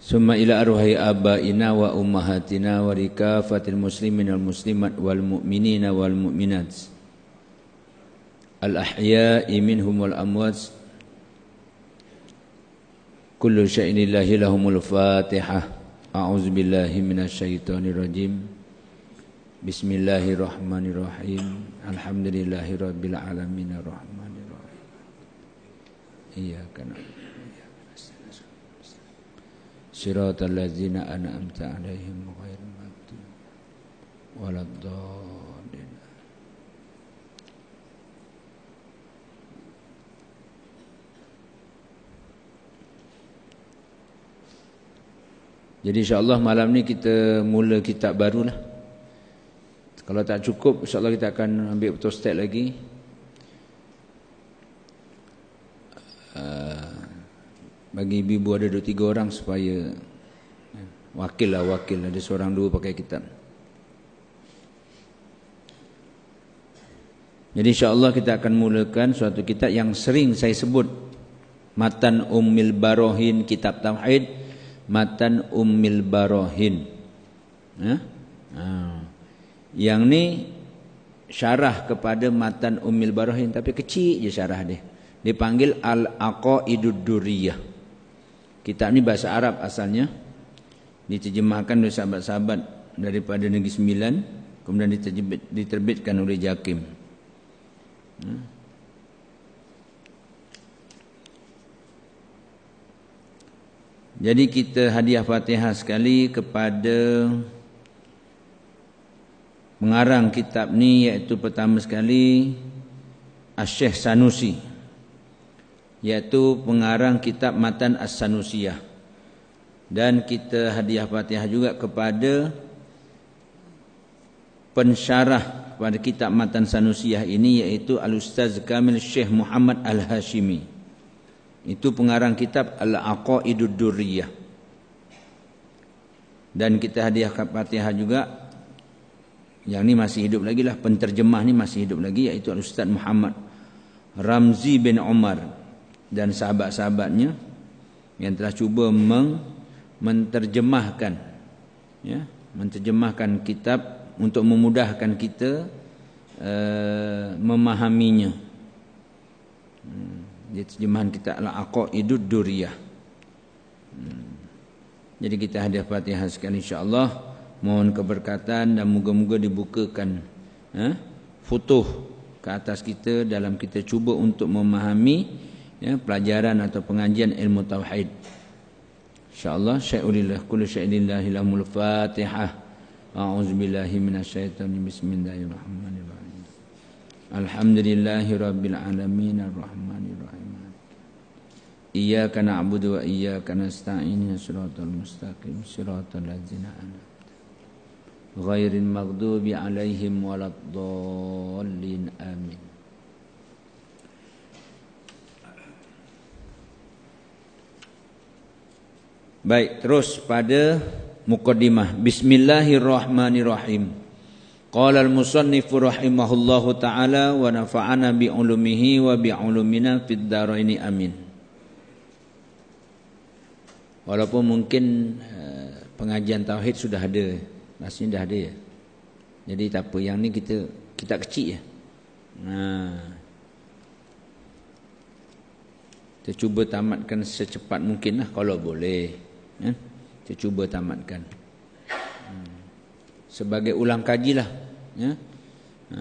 Summa ila arwahi abaina wa ummahatina wa rikafatil muslimin wal muslimat wal mu'minina wal mu'minat. Al ahya'i minhum wal amwat. Kullu syai'in lillahi lahumul fatihah a'udzu billahi minasy syaithanir rajim. Bismillahirrahmanirrahim. Alhamdulillahi rabbil alamin arrahmanir rahim iyyaka na'budu al-lazina an'amta alaihim غير المغضوب ولا الضالين Jadi insyaAllah malam ni kita mula kitab baru lah Kalau tak cukup insyaAllah kita akan ambil betul step lagi. Uh, bagi ibu ada dua tiga orang supaya ya, wakil lah wakil. Ada seorang dua pakai kitab. Jadi insyaAllah kita akan mulakan suatu kitab yang sering saya sebut. Matan Ummil Barohin Kitab Tauhid. Matan Ummil Barohin. Ya? ha. yang ni syarah kepada Matan Ummil Barohin tapi kecil je syarah dia. Dipanggil Al-Aqaidud Duriyah Kitab ni bahasa Arab asalnya diterjemahkan oleh sahabat-sahabat daripada Negeri Sembilan kemudian diterbitkan oleh Jakim. Hmm. Jadi kita hadiah Fatihah sekali kepada pengarang kitab ni iaitu pertama sekali Asy-Syaikh Sanusi iaitu pengarang kitab Matan As-Sanusiyah dan kita hadiah Fatihah juga kepada pensyarah pada kitab Matan Sanusiyah ini iaitu Al-Ustaz Kamil Syekh Muhammad Al-Hashimi. Itu pengarang kitab Al-Aqaidud Durriyah. Dan kita hadiah Fatihah juga yang ni masih hidup lagi lah penterjemah ni masih hidup lagi iaitu Al-Ustaz Muhammad Ramzi bin Umar dan sahabat-sahabatnya yang telah cuba meng menterjemahkan ya menterjemahkan kitab untuk memudahkan kita uh, memahaminya hmm. terjemahan kitab al-aqaidud duriyah hmm. jadi kita hadiah Fatihah sekali insya-Allah mohon keberkatan dan moga-moga dibukakan eh, futuh ke atas kita dalam kita cuba untuk memahami ya, pelajaran atau pengajian ilmu tauhid. Insyaallah syai'ulillah kullu syai'illah lahumul fatihah. A'udzubillahi minasyaitonir bismillahirrahmanirrahim. Alhamdulillahi rabbil alamin arrahmanir rahim. Iyyaka na'budu wa iyyaka nasta'in siratal mustaqim siratal ladzina an'amta ghairil maghdubi alaihim waladdallin amin. Baik, terus pada mukaddimah. Bismillahirrahmanirrahim. Qala al-musannif rahimahullahu taala wa nafa'ana bi ulumihi wa bi ulumina fid dharain amin. Walaupun mungkin uh, pengajian tauhid sudah ada, rasanya dah ada ya. Jadi tak apa yang ni kita kita kecil ya. Nah. Kita cuba tamatkan secepat mungkin lah kalau boleh ya, saya cuba tamatkan hmm. sebagai ulang kaji lah ya. Ha,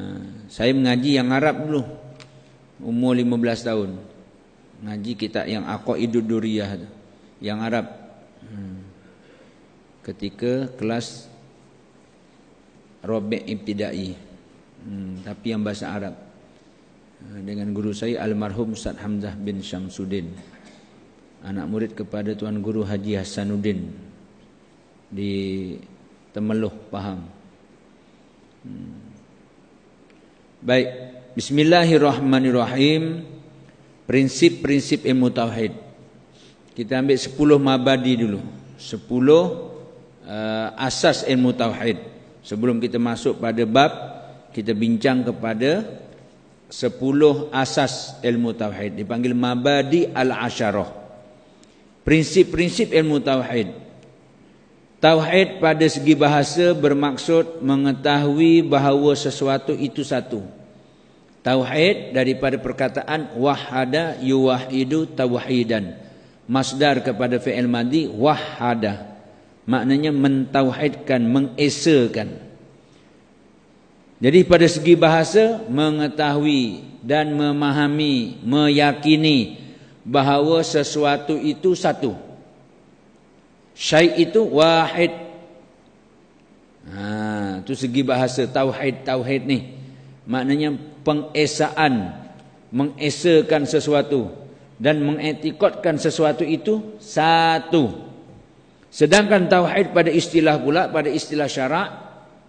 saya mengaji yang Arab dulu umur 15 tahun ngaji kita yang aqaidud duriyah yang Arab hmm. ketika kelas Rabi' Ibtidai hmm, tapi yang bahasa Arab dengan guru saya almarhum Ustaz Hamzah bin Syamsuddin anak murid kepada Tuan Guru Haji Hasanuddin di Temeluh Pahang. Hmm. Baik, bismillahirrahmanirrahim. Prinsip-prinsip ilmu tauhid. Kita ambil 10 mabadi dulu. 10 uh, asas ilmu tauhid. Sebelum kita masuk pada bab, kita bincang kepada 10 asas ilmu tauhid. Dipanggil mabadi al-asyarah prinsip-prinsip ilmu tauhid Tauhid pada segi bahasa bermaksud mengetahui bahawa sesuatu itu satu. Tauhid daripada perkataan wahada yuwahidu tauhidan. Masdar kepada fi'il madi wahada. Maknanya mentauhidkan, mengesakan. Jadi pada segi bahasa mengetahui dan memahami, meyakini bahawa sesuatu itu satu. Syai itu wahid. Ha, tu segi bahasa tauhid tauhid ni. Maknanya pengesaan, mengesakan sesuatu dan mengetikotkan sesuatu itu satu. Sedangkan tauhid pada istilah pula pada istilah syarak,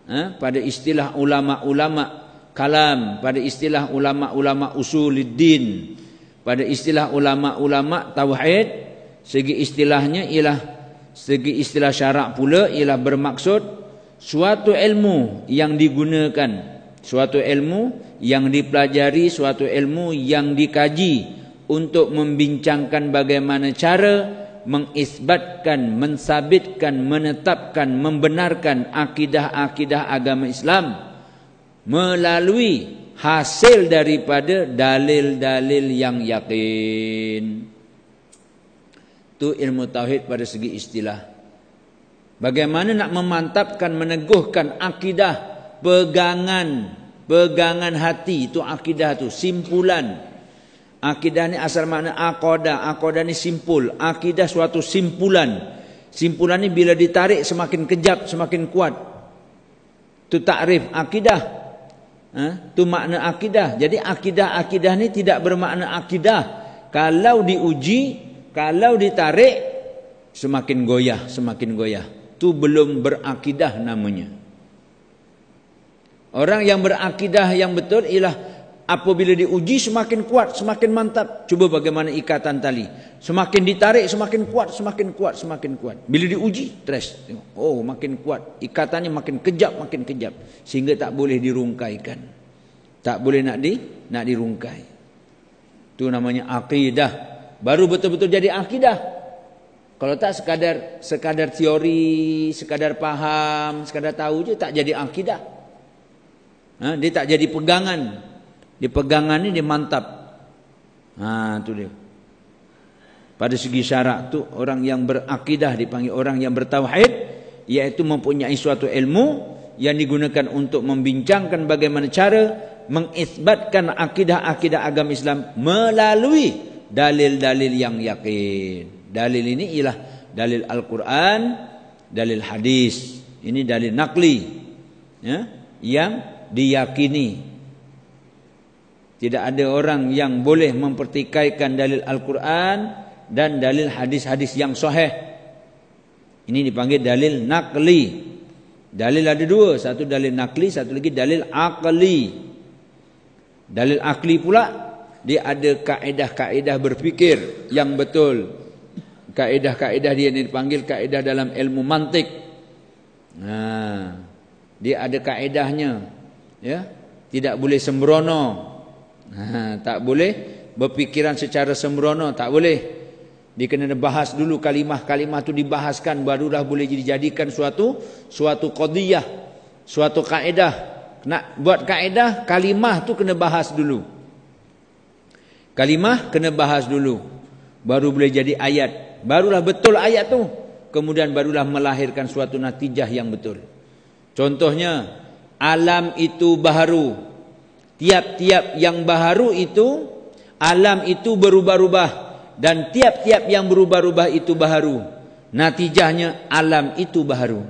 ha, pada istilah ulama-ulama kalam, pada istilah ulama-ulama usuluddin, pada istilah ulama-ulama tauhid, segi istilahnya ialah segi istilah syarak pula ialah bermaksud suatu ilmu yang digunakan suatu ilmu yang dipelajari suatu ilmu yang dikaji untuk membincangkan bagaimana cara mengisbatkan mensabitkan menetapkan membenarkan akidah-akidah agama Islam melalui hasil daripada dalil-dalil yang yakin itu ilmu tauhid pada segi istilah. Bagaimana nak memantapkan, meneguhkan akidah, pegangan, pegangan hati itu akidah tu simpulan. Akidah ni asal makna aqadah, aqadah ni simpul, akidah suatu simpulan. Simpulan ni bila ditarik semakin kejap, semakin kuat. Tu takrif akidah. Ha? Tu makna akidah. Jadi akidah-akidah ni tidak bermakna akidah. Kalau diuji, kalau ditarik semakin goyah, semakin goyah. Tu belum berakidah namanya. Orang yang berakidah yang betul ialah apabila diuji semakin kuat, semakin mantap. Cuba bagaimana ikatan tali. Semakin ditarik semakin kuat, semakin kuat, semakin kuat. Bila diuji, stres. Oh, makin kuat. Ikatannya makin kejap, makin kejap sehingga tak boleh dirungkaikan. Tak boleh nak di nak dirungkai. Itu namanya akidah baru betul-betul jadi akidah. Kalau tak sekadar sekadar teori, sekadar paham, sekadar tahu je tak jadi akidah. Ha, dia tak jadi pegangan. Dia pegangan ni dia mantap. Ha tu dia. Pada segi syarak tu orang yang berakidah dipanggil orang yang bertauhid iaitu mempunyai suatu ilmu yang digunakan untuk membincangkan bagaimana cara mengisbatkan akidah-akidah agama Islam melalui dalil-dalil yang yakin. Dalil ini ialah dalil Al-Quran, dalil hadis. Ini dalil nakli. Ya, yang diyakini. Tidak ada orang yang boleh mempertikaikan dalil Al-Quran dan dalil hadis-hadis yang sahih. Ini dipanggil dalil nakli. Dalil ada dua. Satu dalil nakli, satu lagi dalil akli. Dalil akli pula dia ada kaedah-kaedah berfikir yang betul. Kaedah-kaedah dia ni dipanggil kaedah dalam ilmu mantik. Ha, dia ada kaedahnya. Ya. Tidak boleh sembrono. Ha, tak boleh berfikiran secara sembrono, tak boleh. Dia kena bahas dulu kalimah-kalimah tu dibahaskan barulah boleh dijadikan suatu suatu qadiyah, suatu kaedah. Nak buat kaedah, kalimah tu kena bahas dulu. Kalimah kena bahas dulu. Baru boleh jadi ayat. Barulah betul ayat tu. Kemudian barulah melahirkan suatu natijah yang betul. Contohnya, alam itu baharu. Tiap-tiap yang baharu itu, alam itu berubah-ubah. Dan tiap-tiap yang berubah-ubah itu baharu. Natijahnya, alam itu baharu.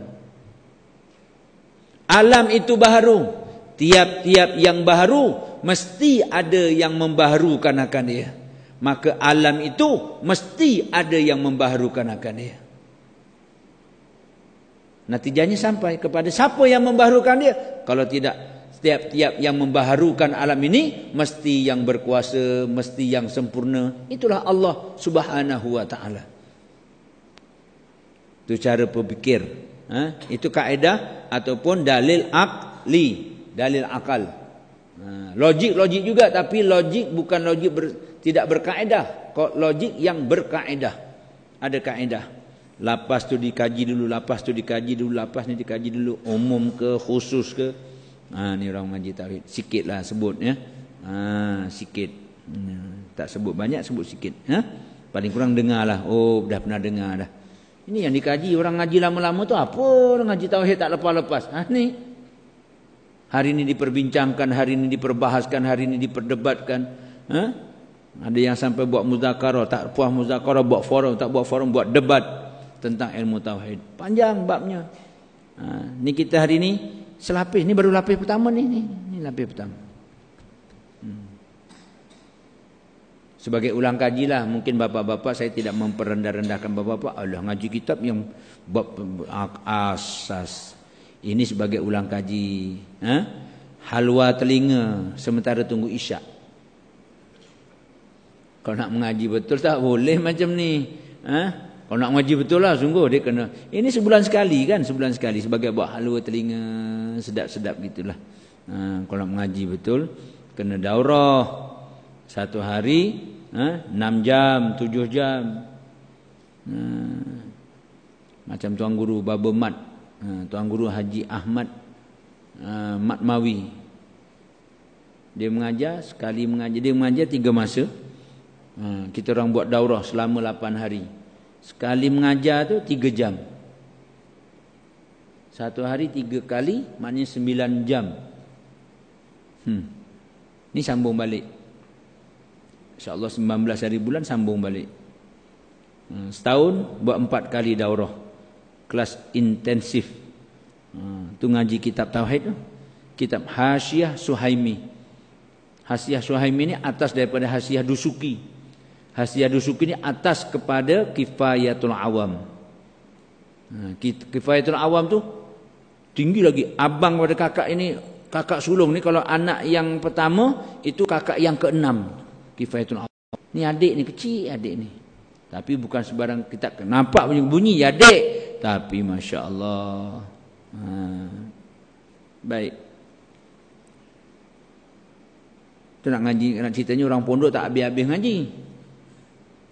Alam itu baharu. Tiap-tiap yang baharu, mesti ada yang membaharukan akan dia. Maka alam itu mesti ada yang membaharukan akan dia. Natijanya sampai kepada siapa yang membaharukan dia? Kalau tidak, setiap-tiap yang membaharukan alam ini mesti yang berkuasa, mesti yang sempurna. Itulah Allah Subhanahu wa taala. Itu cara berfikir. Ha? Itu kaedah ataupun dalil akli, dalil akal. Ha, logik-logik juga tapi logik bukan logik ber, tidak berkaedah. Logik yang berkaedah. Ada kaedah. Lapas tu dikaji dulu, lapas tu dikaji dulu, lapas ni dikaji dulu. Umum ke, khusus ke. Ha, ni orang mengaji tauhid. Sikit lah sebut ya. Ha, sikit. Hmm, tak sebut banyak, sebut sikit. Ha? Paling kurang dengar lah. Oh, dah pernah dengar dah. Ini yang dikaji. Orang ngaji lama-lama tu apa? Orang ngaji tauhid tak lepas-lepas. Ha, ni. Hari ini diperbincangkan, hari ini diperbahaskan, hari ini diperdebatkan. Ha? Ada yang sampai buat muzakarah, tak puas muzakarah, buat forum, tak buat forum, buat debat tentang ilmu tauhid. Panjang babnya. Ha, ni kita hari ni selapis. Ni baru lapis pertama ni. Ni, ni lapis pertama. Hmm. Sebagai ulang kaji lah. Mungkin bapak-bapak saya tidak memperendah-rendahkan bapak-bapak. Allah ngaji kitab yang asas. Ini sebagai ulang kaji. Ha? Halwa telinga sementara tunggu isyak. Kalau nak mengaji betul tak boleh macam ni. Ha? Kalau nak ngaji betul lah sungguh dia kena. Ini sebulan sekali kan, sebulan sekali sebagai buat halua telinga sedap-sedap gitulah. Ha, kalau nak mengaji betul kena daurah satu hari ha, 6 jam, 7 jam. Ha, macam tuan guru Baba Mat, ha, tuan guru Haji Ahmad ha, Mat Mawi. Dia mengajar sekali mengajar dia mengajar tiga masa. Ha, kita orang buat daurah selama 8 hari. Sekali mengajar tu tiga jam. Satu hari tiga kali maknanya sembilan jam. Hmm. Ni sambung balik. InsyaAllah sembilan belas hari bulan sambung balik. Hmm. Setahun buat empat kali daurah. Kelas intensif. Hmm. Tu ngaji kitab Tauhid tu. Kitab Hasyiah Suhaimi. Hasyiah Suhaimi ni atas daripada Hasyiah Dusuki. Hasyiah Dusuki ini atas kepada kifayatul awam. Ha, kifayatul awam tu tinggi lagi. Abang pada kakak ini, kakak sulung ni kalau anak yang pertama itu kakak yang keenam. Kifayatul awam. Ni adik ni kecil adik ni. Tapi bukan sebarang kita nampak bunyi bunyi ya adik. Tapi masya Allah. Ha. Baik. Tu nak ngaji nak ceritanya orang pondok tak habis-habis ngaji.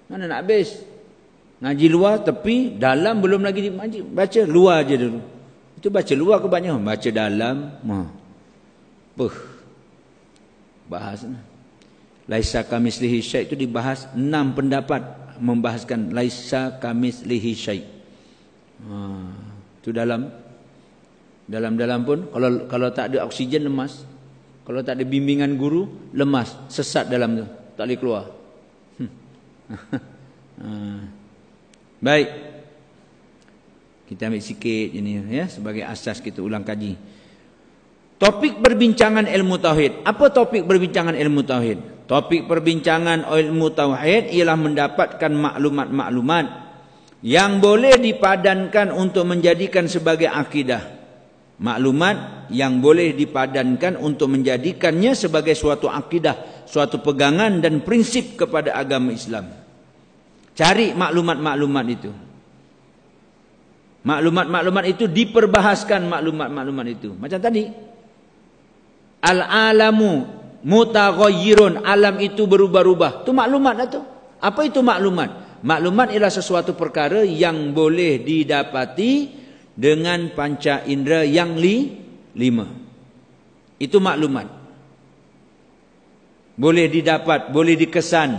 Mana nak habis? Ngaji luar tepi, dalam belum lagi ngaji. Baca luar aja dulu. Itu baca luar ke banyak? Baca dalam. Ha. Puh. Bahas. Laisa kamislihi syait itu dibahas enam pendapat membahaskan laisa kamislihi syait. Ha. Itu dalam dalam-dalam pun kalau kalau tak ada oksigen lemas. Kalau tak ada bimbingan guru lemas, sesat dalam tu. Tak boleh keluar. Baik. Kita ambil sikit ini ya sebagai asas kita ulang kaji. Topik perbincangan ilmu tauhid. Apa topik perbincangan ilmu tauhid? Topik perbincangan ilmu tauhid ialah mendapatkan maklumat-maklumat yang boleh dipadankan untuk menjadikan sebagai akidah. Maklumat yang boleh dipadankan untuk menjadikannya sebagai suatu akidah suatu pegangan dan prinsip kepada agama Islam. Cari maklumat-maklumat itu. Maklumat-maklumat itu diperbahaskan maklumat-maklumat itu. Macam tadi. Al-alamu mutaghayyirun. Alam itu berubah-ubah. Itu maklumat lah tu. Apa itu maklumat? Maklumat ialah sesuatu perkara yang boleh didapati dengan panca indera yang li, lima. Itu maklumat boleh didapat, boleh dikesan,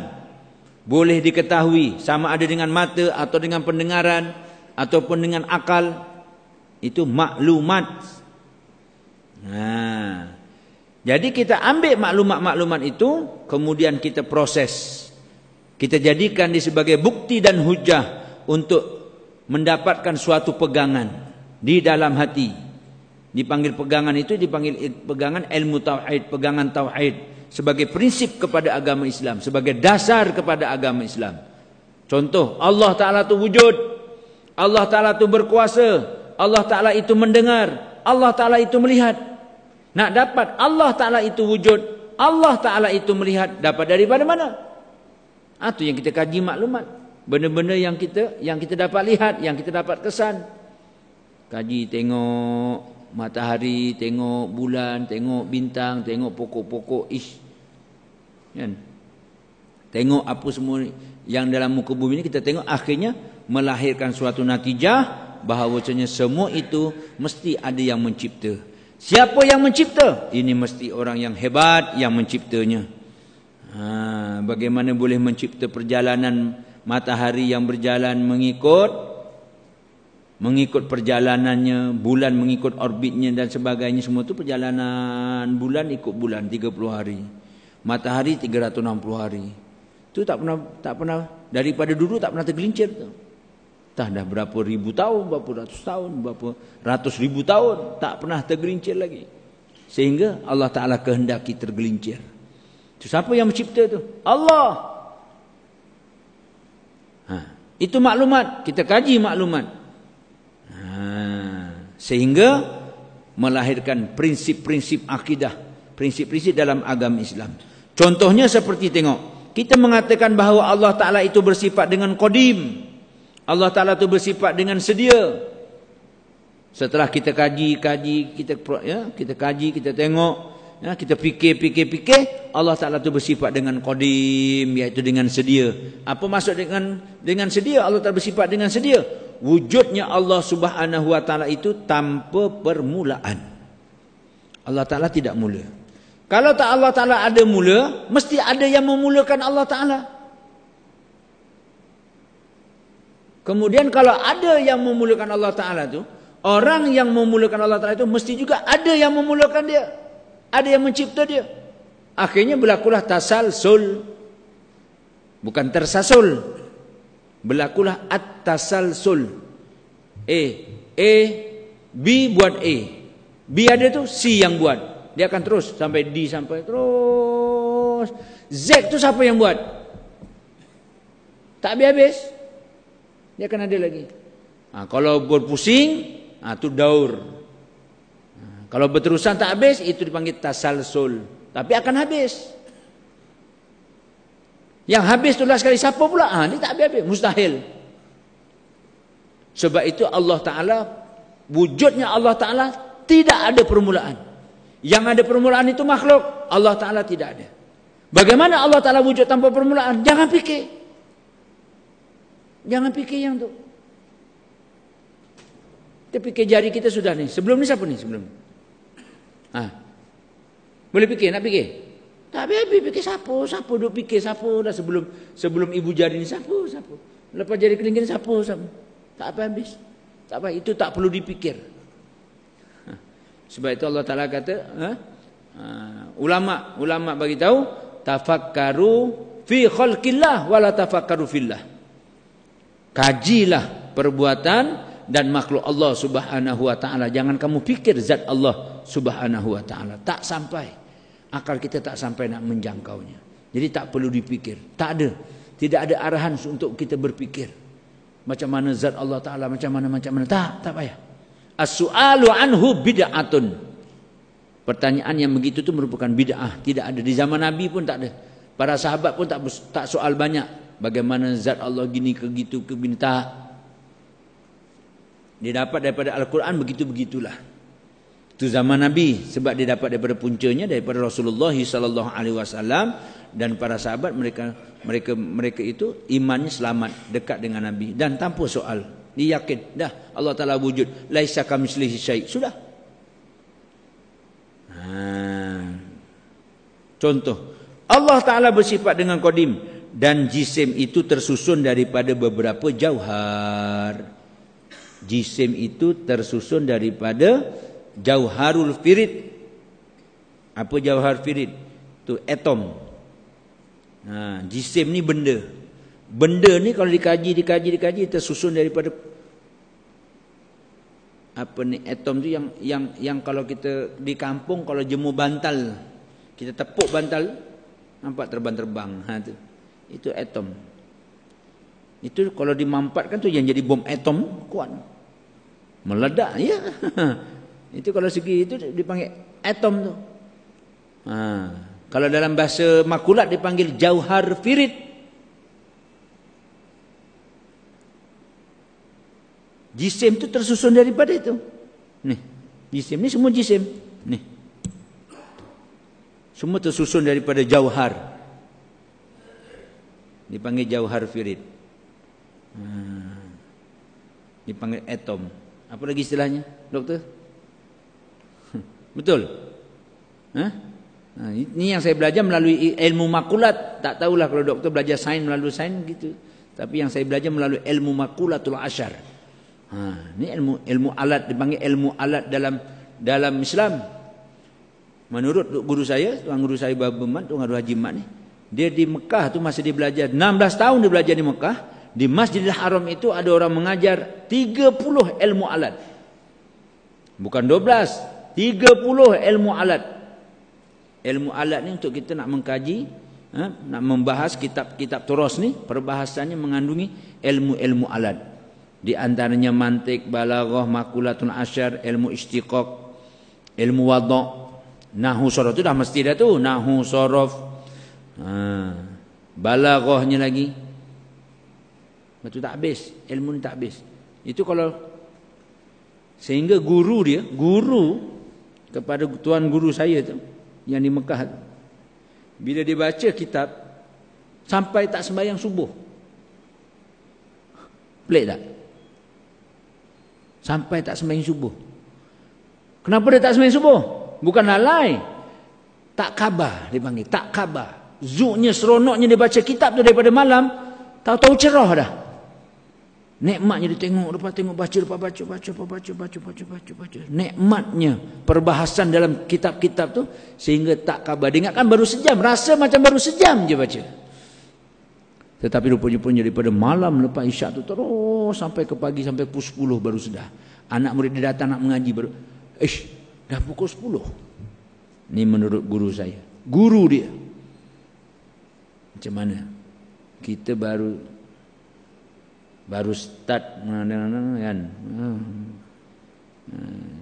boleh diketahui sama ada dengan mata atau dengan pendengaran ataupun dengan akal itu maklumat. Nah. Jadi kita ambil maklumat-maklumat itu kemudian kita proses. Kita jadikan dia sebagai bukti dan hujah untuk mendapatkan suatu pegangan di dalam hati. Dipanggil pegangan itu dipanggil pegangan ilmu tauhid, pegangan tauhid sebagai prinsip kepada agama Islam, sebagai dasar kepada agama Islam. Contoh, Allah Taala itu wujud. Allah Taala itu berkuasa. Allah Taala itu mendengar. Allah Taala itu melihat. Nak dapat Allah Taala itu wujud, Allah Taala itu melihat dapat daripada mana? Itu ah, yang kita kaji maklumat. Benda-benda yang kita yang kita dapat lihat, yang kita dapat kesan. Kaji tengok matahari, tengok bulan, tengok bintang, tengok pokok-pokok ish. Kan? Tengok apa semua yang dalam muka bumi ini kita tengok akhirnya melahirkan suatu natijah bahawasanya semua itu mesti ada yang mencipta. Siapa yang mencipta? Ini mesti orang yang hebat yang menciptanya. Ha, bagaimana boleh mencipta perjalanan matahari yang berjalan mengikut mengikut perjalanannya, bulan mengikut orbitnya dan sebagainya semua itu perjalanan bulan ikut bulan 30 hari. Matahari 360 hari. Itu tak pernah tak pernah daripada dulu tak pernah tergelincir tu. Entah dah berapa ribu tahun, berapa ratus tahun, berapa ratus ribu tahun. Tak pernah tergelincir lagi. Sehingga Allah Ta'ala kehendaki tergelincir. Itu siapa yang mencipta itu? Allah. Ha. Itu maklumat. Kita kaji maklumat. Ha. Sehingga melahirkan prinsip-prinsip akidah. Prinsip-prinsip dalam agama Islam. Contohnya seperti tengok. Kita mengatakan bahawa Allah Ta'ala itu bersifat dengan kodim. Allah Taala tu bersifat dengan sedia. Setelah kita kaji, kaji, kita ya, kita kaji, kita tengok, ya, kita fikir, fikir, fikir, Allah Taala tu bersifat dengan qadim iaitu dengan sedia. Apa maksud dengan dengan sedia? Allah Taala bersifat dengan sedia. Wujudnya Allah Subhanahu Wa Taala itu tanpa permulaan. Allah Taala tidak mula. Kalau tak Allah Taala ada mula, mesti ada yang memulakan Allah Taala. Kemudian kalau ada yang memulakan Allah Ta'ala itu, orang yang memulakan Allah Ta'ala itu mesti juga ada yang memulakan dia. Ada yang mencipta dia. Akhirnya berlakulah tasalsul. Bukan tersasul. Berlakulah at-tasalsul. A. A. B buat A. B ada tu, C yang buat. Dia akan terus sampai D sampai terus. Z tu siapa yang buat? Tak habis-habis dia akan ada lagi. Ha, kalau berpusing, ha, itu daur. Ha, kalau berterusan tak habis, itu dipanggil tasalsul. Tapi akan habis. Yang habis itulah sekali siapa pula? Ha, ini tak habis-habis. Mustahil. Sebab itu Allah Ta'ala, wujudnya Allah Ta'ala tidak ada permulaan. Yang ada permulaan itu makhluk. Allah Ta'ala tidak ada. Bagaimana Allah Ta'ala wujud tanpa permulaan? Jangan fikir. Jangan fikir yang tu. Kita fikir jari kita sudah ni. Sebelum ni siapa ni sebelum? Ha. Boleh fikir, nak fikir? Tak habis fikir siapa? Siapa duk fikir siapa dah sebelum sebelum ibu jari ni siapa? Siapa? Lepas jari kelingking siapa? Siapa? Tak apa habis. Tak apa, itu tak perlu dipikir. Ha. Sebab itu Allah Taala kata, ha? Ha. ulama ulama bagi tahu tafakkaru fi khalqillah wala tafakkaru fillah kajilah perbuatan dan makhluk Allah Subhanahu wa taala jangan kamu fikir zat Allah Subhanahu wa taala tak sampai akal kita tak sampai nak menjangkaunya. Jadi tak perlu dipikir. Tak ada. Tidak ada arahan untuk kita berfikir macam mana zat Allah taala macam mana macam mana. Tak tak payah. As-su'alu anhu bid'atun. Pertanyaan yang begitu tu merupakan bid'ah. Tidak ada. Di zaman nabi pun tak ada. Para sahabat pun tak tak soal banyak. Bagaimana zat Allah gini ke gitu ke minta dia dapat daripada Al-Quran begitu-begitulah itu zaman Nabi sebab dia dapat daripada puncanya daripada Rasulullah sallallahu alaihi wasallam dan para sahabat mereka mereka mereka itu imannya selamat dekat dengan Nabi. Dan tanpa soal. Dia yakin dah Allah Taala wujud. Laisa kamitslihi syai. Sudah. Ha. contoh. Allah Taala bersifat dengan qadim dan jisim itu tersusun daripada beberapa jauhar. Jisim itu tersusun daripada jauharul firid. Apa jauhar firid? Itu atom. Ha, jisim ni benda. Benda ni kalau dikaji, dikaji, dikaji tersusun daripada apa ni atom tu yang yang yang kalau kita di kampung kalau jemur bantal kita tepuk bantal nampak terbang-terbang ha tu itu atom. Itu kalau dimampatkan tu yang jadi bom atom kuat. Meledak ya. itu kalau segi itu dipanggil atom tu. Ha. Kalau dalam bahasa makulat dipanggil jauhar firid. Jisim tu tersusun daripada itu. Nih. Jisim ni semua jisim. Nih. Semua tersusun daripada jauhar dipanggil jauhar firid. Hmm. Dipanggil atom. Apa lagi istilahnya, doktor? Betul? Ha, ini yang saya belajar melalui ilmu makulat. Tak tahulah kalau doktor belajar sains melalui sains gitu. Tapi yang saya belajar melalui ilmu makulatul asyar. Ha, ini ilmu ilmu alat dipanggil ilmu alat dalam dalam Islam. Menurut guru saya, tuan guru saya Man, tuan guru Haji Mat ni, dia di Mekah tu masih dia belajar 16 tahun dia belajar di Mekah. Di Masjidil Haram itu ada orang mengajar 30 ilmu alat. Bukan 12, 30 ilmu alat. Ilmu alat ni untuk kita nak mengkaji, ha, nak membahas kitab-kitab terus ni, perbahasannya mengandungi ilmu-ilmu alat. Di antaranya mantik, balaghah, makulatun asyar, ilmu istiqaq, ilmu wadha', nahu sorof tu dah mesti dah tu, nahu sorof. Ha, balaghahnya lagi. Betul tak habis, ilmu ni tak habis. Itu kalau sehingga guru dia, guru kepada tuan guru saya tu yang di Mekah tu. Bila dia baca kitab sampai tak sembahyang subuh. Pelik tak? Sampai tak sembahyang subuh. Kenapa dia tak sembahyang subuh? Bukan lalai. Tak khabar dia panggil. Tak khabar. Zuknya seronoknya dia baca kitab tu daripada malam. Tahu-tahu cerah dah. Nikmatnya dia tengok. Lepas tengok baca. Lepas baca. Baca. Lepas baca. Baca. Baca. Baca. Baca. Nikmatnya. Perbahasan dalam kitab-kitab tu. Sehingga tak khabar. Dia ingatkan baru sejam. Rasa macam baru sejam je baca. Tetapi rupanya-rupanya daripada malam lepas isyak tu terus sampai ke pagi sampai pukul 10 baru sudah. Anak murid dia datang nak mengaji baru. Ish, dah pukul 10. Ni menurut guru saya. Guru dia. Macam mana? Kita baru baru start kan.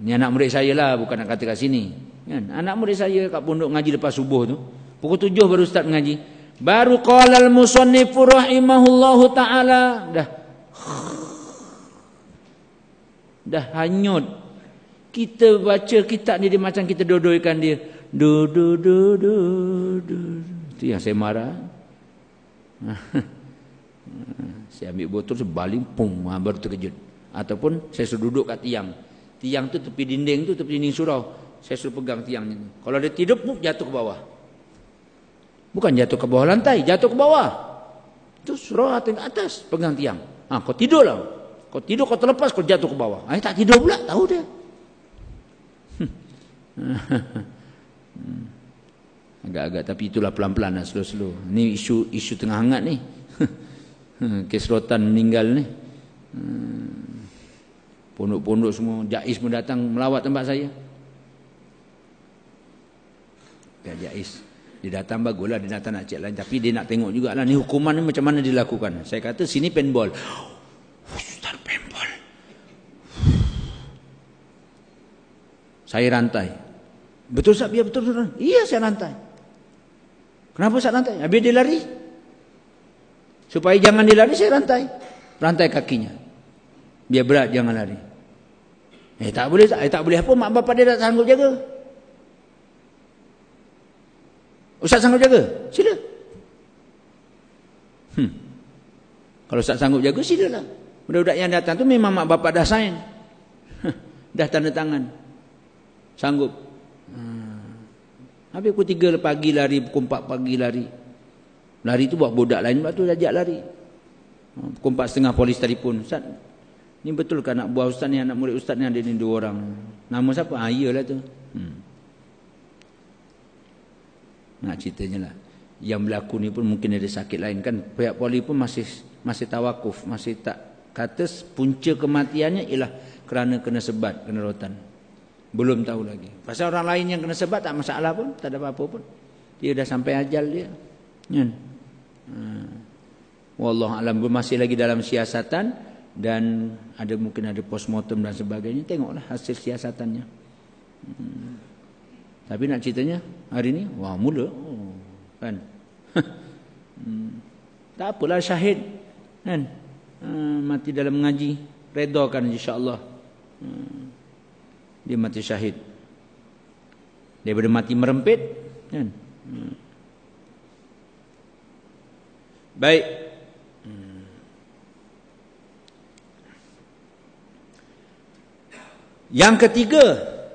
Ni anak murid saya lah bukan nak kata kat sini. Kan? Anak murid saya kat pondok ngaji lepas subuh tu. Pukul 7 baru start mengaji. Baru qala al-musannifu rahimahullahu taala dah dah hanyut. Kita baca kitab ni dia macam kita dodoikan dia. Do do do do. Itu yang saya marah. saya ambil botol sebaling pum ha, baru terkejut. Ataupun saya suruh duduk kat tiang. Tiang tu tepi dinding tu tepi dinding surau. Saya suruh pegang tiangnya. Kalau dia tidur pun jatuh ke bawah. Bukan jatuh ke bawah lantai, jatuh ke bawah. Itu surah tingkat atas, pegang tiang. Ha, kau tidur lah. Kau tidur, kau terlepas, kau jatuh ke bawah. Ha, tak tidur pula, tahu dia. Agak-agak, tapi itulah pelan-pelan lah, slow-slow. Ini isu isu tengah hangat ni. Kesrotan meninggal ni. Pondok-pondok semua, Jais pun datang melawat tempat saya. Ya, Jais. Dia datang baguslah dia datang nak cek lain tapi dia nak tengok jugalah ni hukuman ni macam mana dilakukan. Saya kata sini penbol. Ustaz penbol. Saya rantai. Betul tak? Ya betul betul. Iya saya rantai. Kenapa saya rantai? Habis dia lari. Supaya jangan dia lari saya rantai. Rantai kakinya. Biar berat jangan lari. Eh tak boleh tak? Eh, tak boleh apa mak bapak dia tak sanggup jaga. Ustaz sanggup jaga? Sila. Hmm. Kalau Ustaz sanggup jaga, silalah. Budak-budak yang datang tu memang mak bapak dah sign. dah tanda tangan. Sanggup. Hmm. Habis pukul 3 pagi lari, pukul 4 pagi lari. Lari tu buat budak lain, lepas tu ajak lari. Hmm, pukul 4 setengah polis telefon. Ustaz, ni betul ke anak buah Ustaz ni, anak murid Ustaz ni ada ni dua orang. Nama siapa? Ah, iyalah tu. Hmm. Nak ceritanya lah. Yang berlaku ni pun mungkin ada sakit lain kan. Pihak poli pun masih masih tawakuf. Masih tak kata punca kematiannya ialah kerana kena sebat, kena rotan. Belum tahu lagi. Pasal orang lain yang kena sebat tak masalah pun. Tak ada apa-apa pun. Dia dah sampai ajal dia. Kan? Hmm. Wallah alam masih lagi dalam siasatan dan ada mungkin ada postmortem dan sebagainya tengoklah hasil siasatannya hmm. Tapi nak ceritanya hari ni wah mula oh, kan. hmm. Tak apalah syahid kan. Hmm, mati dalam mengaji redakan insya-Allah. Hmm. Dia mati syahid. Daripada mati merempit kan. Hmm. Baik. Hmm. Yang ketiga,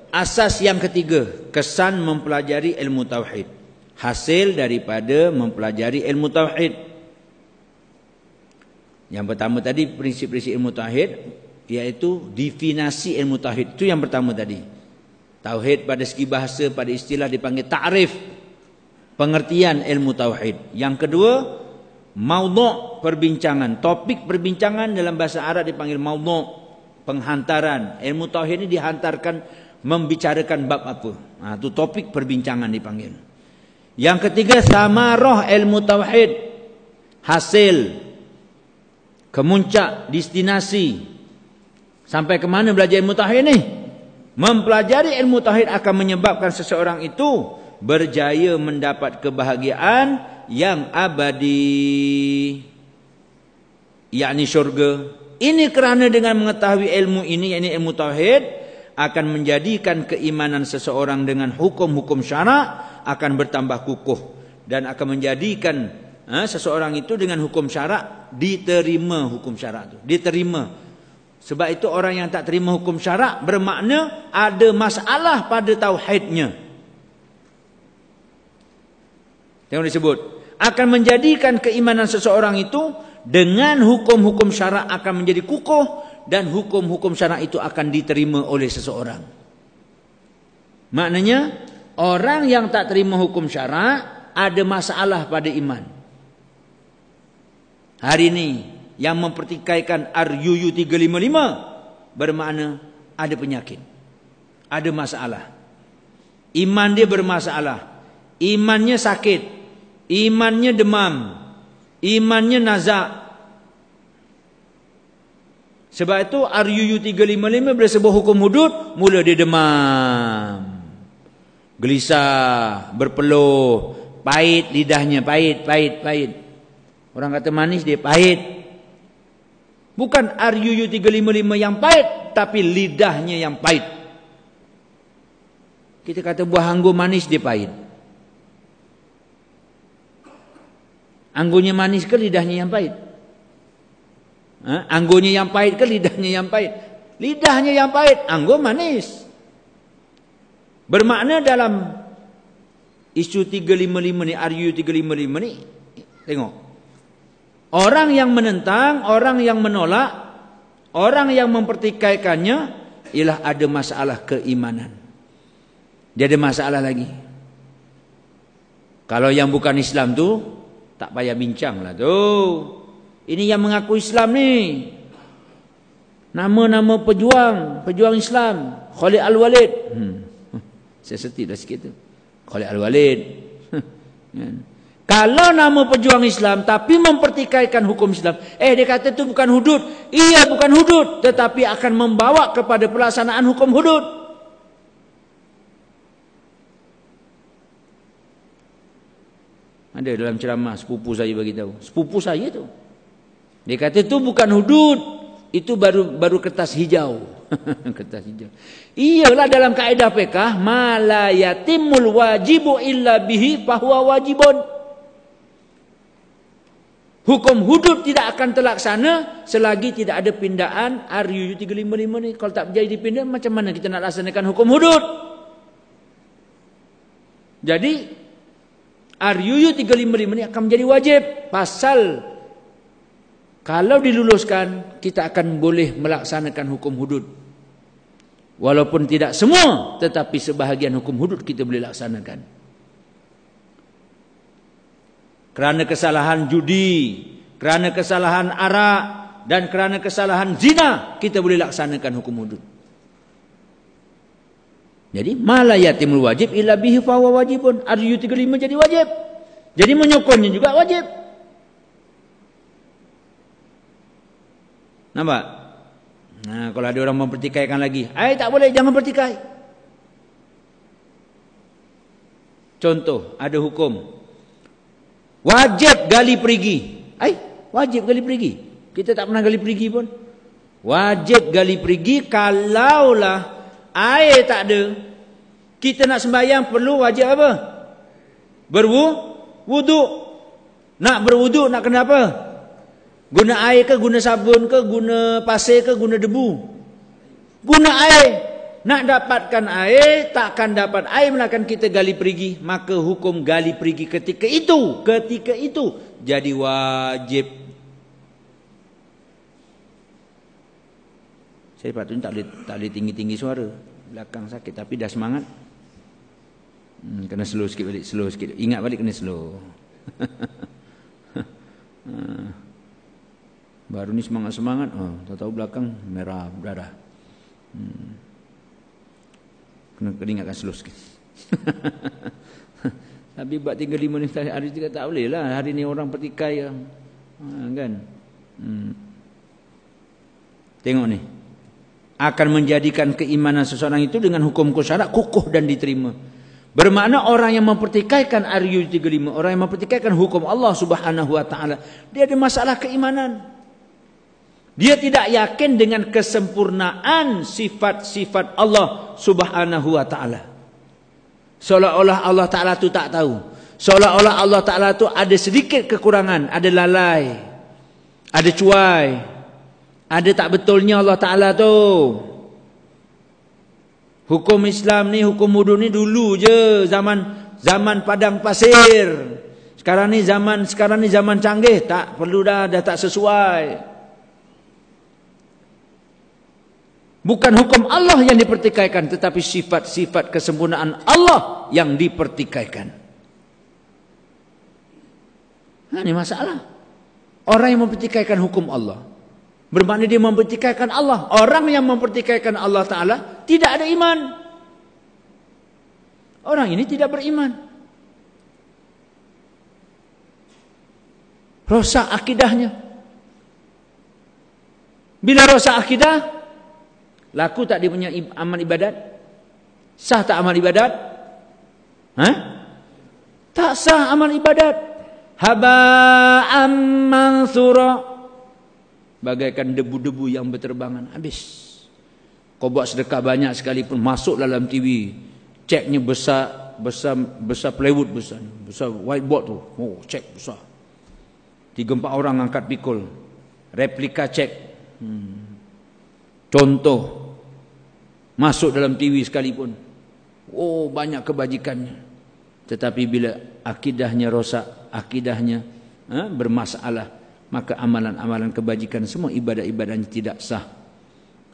asas yang ketiga, kesan mempelajari ilmu tauhid. Hasil daripada mempelajari ilmu tauhid. Yang pertama tadi prinsip-prinsip ilmu tauhid iaitu definasi ilmu tauhid. Itu yang pertama tadi. Tauhid pada segi bahasa pada istilah dipanggil ta'rif. Pengertian ilmu tauhid. Yang kedua, maudhu' perbincangan, topik perbincangan dalam bahasa Arab dipanggil maudhu' penghantaran. Ilmu tauhid ini dihantarkan membicarakan bab apa. Ha, itu topik perbincangan dipanggil. Yang ketiga sama roh ilmu tauhid. Hasil. Kemuncak destinasi. Sampai ke mana belajar ilmu tauhid ini? Mempelajari ilmu tauhid akan menyebabkan seseorang itu berjaya mendapat kebahagiaan yang abadi. Yakni syurga. Ini kerana dengan mengetahui ilmu ini, yakni ilmu tauhid, akan menjadikan keimanan seseorang dengan hukum-hukum syarak akan bertambah kukuh dan akan menjadikan ha, seseorang itu dengan hukum syarak diterima hukum syarak itu, diterima. Sebab itu orang yang tak terima hukum syarak bermakna ada masalah pada tauhidnya. Tengok disebut akan menjadikan keimanan seseorang itu dengan hukum-hukum syarak akan menjadi kukuh dan hukum-hukum syarak itu akan diterima oleh seseorang. Maknanya orang yang tak terima hukum syarak ada masalah pada iman. Hari ini yang mempertikaikan RUU 355 bermakna ada penyakit. Ada masalah. Iman dia bermasalah. Imannya sakit. Imannya demam imannya nazak. Sebab itu RUU 355 bila sebuah hukum hudud, mula dia demam. Gelisah, berpeluh, pahit lidahnya, pahit, pahit, pahit. Orang kata manis dia pahit. Bukan RUU 355 yang pahit, tapi lidahnya yang pahit. Kita kata buah anggur manis dia pahit. Anggurnya manis ke lidahnya yang pahit? Ha? Anggurnya yang pahit ke lidahnya yang pahit? Lidahnya yang pahit, anggur manis. Bermakna dalam isu 355 ni, RU 355 ni, tengok. Orang yang menentang, orang yang menolak, orang yang mempertikaikannya, ialah ada masalah keimanan. Dia ada masalah lagi. Kalau yang bukan Islam tu tak payah bincang lah tu. Ini yang mengaku Islam ni. Nama-nama pejuang, pejuang Islam. Khalid Al-Walid. Hmm. Saya setik dah sikit tu. Khalid Al-Walid. Kan? Kalau nama pejuang Islam tapi mempertikaikan hukum Islam. Eh dia kata itu bukan hudud. Iya bukan hudud. Tetapi akan membawa kepada pelaksanaan hukum hudud. Ada dalam ceramah sepupu saya bagi tahu. Sepupu saya tu. Dia kata itu bukan hudud. Itu baru baru kertas hijau. kertas hijau. Iyalah dalam kaedah fiqh mala yatimul wajibu illa bihi fahuwa wajibun. Hukum hudud tidak akan terlaksana selagi tidak ada pindaan RUU 355 ni. Kalau tak berjaya dipindah macam mana kita nak laksanakan hukum hudud? Jadi RUU 355 ini akan menjadi wajib. Pasal kalau diluluskan kita akan boleh melaksanakan hukum hudud. Walaupun tidak semua tetapi sebahagian hukum hudud kita boleh laksanakan. Kerana kesalahan judi kerana kesalahan arak dan kerana kesalahan zina kita boleh laksanakan hukum hudud jadi malah yatimul wajib illa bihi fa wajibun. RU 35 jadi wajib. Jadi menyokonnya juga wajib. Nampak? Nah, kalau ada orang mempertikaikan lagi, ai tak boleh jangan pertikai. Contoh, ada hukum. Wajib gali perigi. Ai, wajib gali perigi. Kita tak pernah gali perigi pun. Wajib gali perigi kalaulah air tak ada. Kita nak sembahyang perlu wajib apa? Berwudu nak berwudu nak kena apa? Guna air ke guna sabun ke guna pasir ke guna debu? Guna air. Nak dapatkan air takkan dapat air melainkan kita gali perigi. Maka hukum gali perigi ketika itu. Ketika itu jadi wajib saya patutnya tak boleh tak boleh tinggi-tinggi suara belakang sakit tapi dah semangat hmm, kena slow sikit balik slow sikit ingat balik kena slow baru ni semangat-semangat oh, tahu-tahu belakang merah berdarah hmm. Kena, kena ingatkan slow sikit. Tapi buat tinggal lima ni hari juga tak boleh lah. Hari ni orang pertikai. Ha, kan? Hmm. Tengok ni. Akan menjadikan keimanan seseorang itu dengan hukum-hukum syarat kukuh dan diterima. Bermakna orang yang mempertikaikan Aryu 35. Orang yang mempertikaikan hukum Allah subhanahu wa ta'ala. Dia ada masalah keimanan. Dia tidak yakin dengan kesempurnaan sifat-sifat Allah subhanahu wa ta'ala. Seolah-olah Allah ta'ala tu tak tahu. Seolah-olah Allah ta'ala tu ada sedikit kekurangan. Ada lalai. Ada cuai. Ada tak betulnya Allah ta'ala tu. Hukum Islam ni, hukum wudhu ni dulu je. Zaman zaman padang pasir. Sekarang ni zaman sekarang ni zaman canggih. Tak perlu dah, dah tak sesuai. Bukan hukum Allah yang dipertikaikan tetapi sifat-sifat kesempurnaan Allah yang dipertikaikan. Ini masalah. Orang yang mempertikaikan hukum Allah. Bermakna dia mempertikaikan Allah. Orang yang mempertikaikan Allah Ta'ala tidak ada iman. Orang ini tidak beriman. Rosak akidahnya. Bila rosak akidah, Laku tak dia punya amal ibadat? Sah tak amal ibadat? Ha? Tak sah amal ibadat. Haba'am mansura. Bagaikan debu-debu yang berterbangan. Habis. Kau buat sedekah banyak sekalipun. Masuk dalam TV. Ceknya besar. Besar besar plywood besar. Besar whiteboard tu. Oh, cek besar. Tiga empat orang angkat pikul. Replika cek. Hmm. Contoh masuk dalam TV sekalipun. Oh banyak kebajikannya. Tetapi bila akidahnya rosak, akidahnya ha, bermasalah, maka amalan-amalan kebajikan semua ibadah-ibadahnya tidak sah.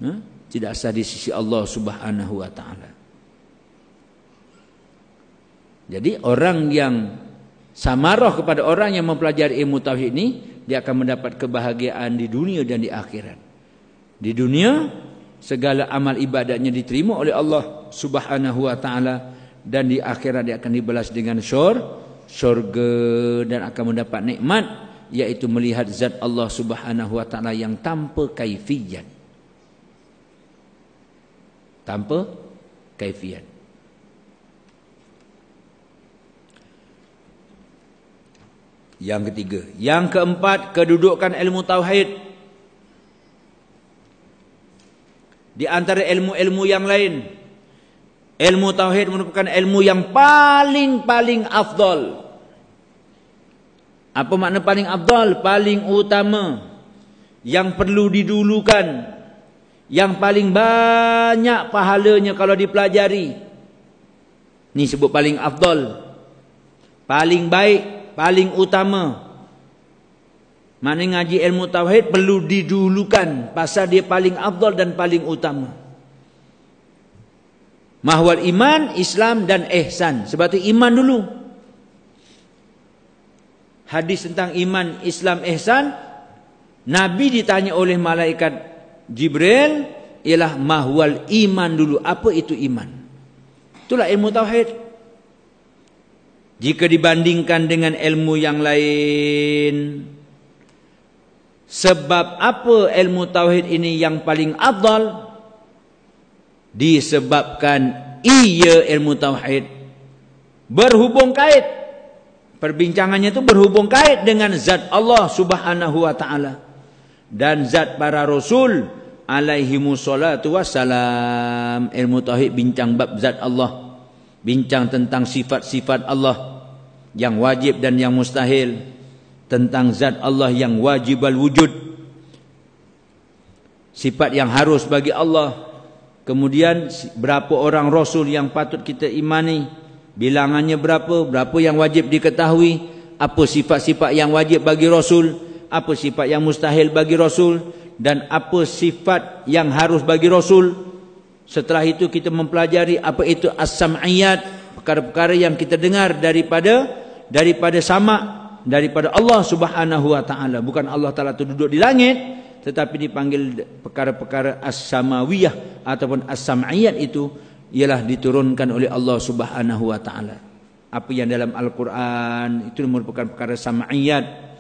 Ha? Tidak sah di sisi Allah Subhanahu wa taala. Jadi orang yang samarah kepada orang yang mempelajari ilmu tauhid ini, dia akan mendapat kebahagiaan di dunia dan di akhirat. Di dunia segala amal ibadatnya diterima oleh Allah Subhanahu wa taala dan di akhirat dia akan dibalas dengan syur syurga dan akan mendapat nikmat yaitu melihat zat Allah Subhanahu wa taala yang tanpa kaifiyat tanpa kaifiyat yang ketiga. Yang keempat kedudukan ilmu tauhid. Di antara ilmu-ilmu yang lain ilmu tauhid merupakan ilmu yang paling-paling afdal apa makna paling afdal paling utama yang perlu didulukan yang paling banyak pahalanya kalau dipelajari ni sebut paling afdal paling baik paling utama mana ngaji ilmu tauhid perlu didulukan pasal dia paling afdal dan paling utama. Mahwal iman, Islam dan ihsan. Sebab tu iman dulu. Hadis tentang iman, Islam, ihsan, Nabi ditanya oleh malaikat Jibril ialah mahwal iman dulu. Apa itu iman? Itulah ilmu tauhid. Jika dibandingkan dengan ilmu yang lain, sebab apa ilmu tauhid ini yang paling afdal? Disebabkan ia ilmu tauhid berhubung kait. Perbincangannya itu berhubung kait dengan zat Allah Subhanahu wa taala dan zat para rasul alaihi wassalatu wassalam. Ilmu tauhid bincang bab zat Allah, bincang tentang sifat-sifat Allah yang wajib dan yang mustahil tentang zat Allah yang wajib al wujud sifat yang harus bagi Allah Kemudian berapa orang rasul yang patut kita imani? Bilangannya berapa? Berapa yang wajib diketahui? Apa sifat-sifat yang wajib bagi rasul? Apa sifat yang mustahil bagi rasul? Dan apa sifat yang harus bagi rasul? Setelah itu kita mempelajari apa itu as-sam'iyat, perkara-perkara yang kita dengar daripada daripada sama daripada Allah Subhanahu wa taala. Bukan Allah Taala itu duduk di langit, tetapi dipanggil perkara-perkara as-samawiyah ataupun as-sam'iyat itu ialah diturunkan oleh Allah Subhanahu wa taala. Apa yang dalam Al-Quran itu merupakan perkara sam'iyat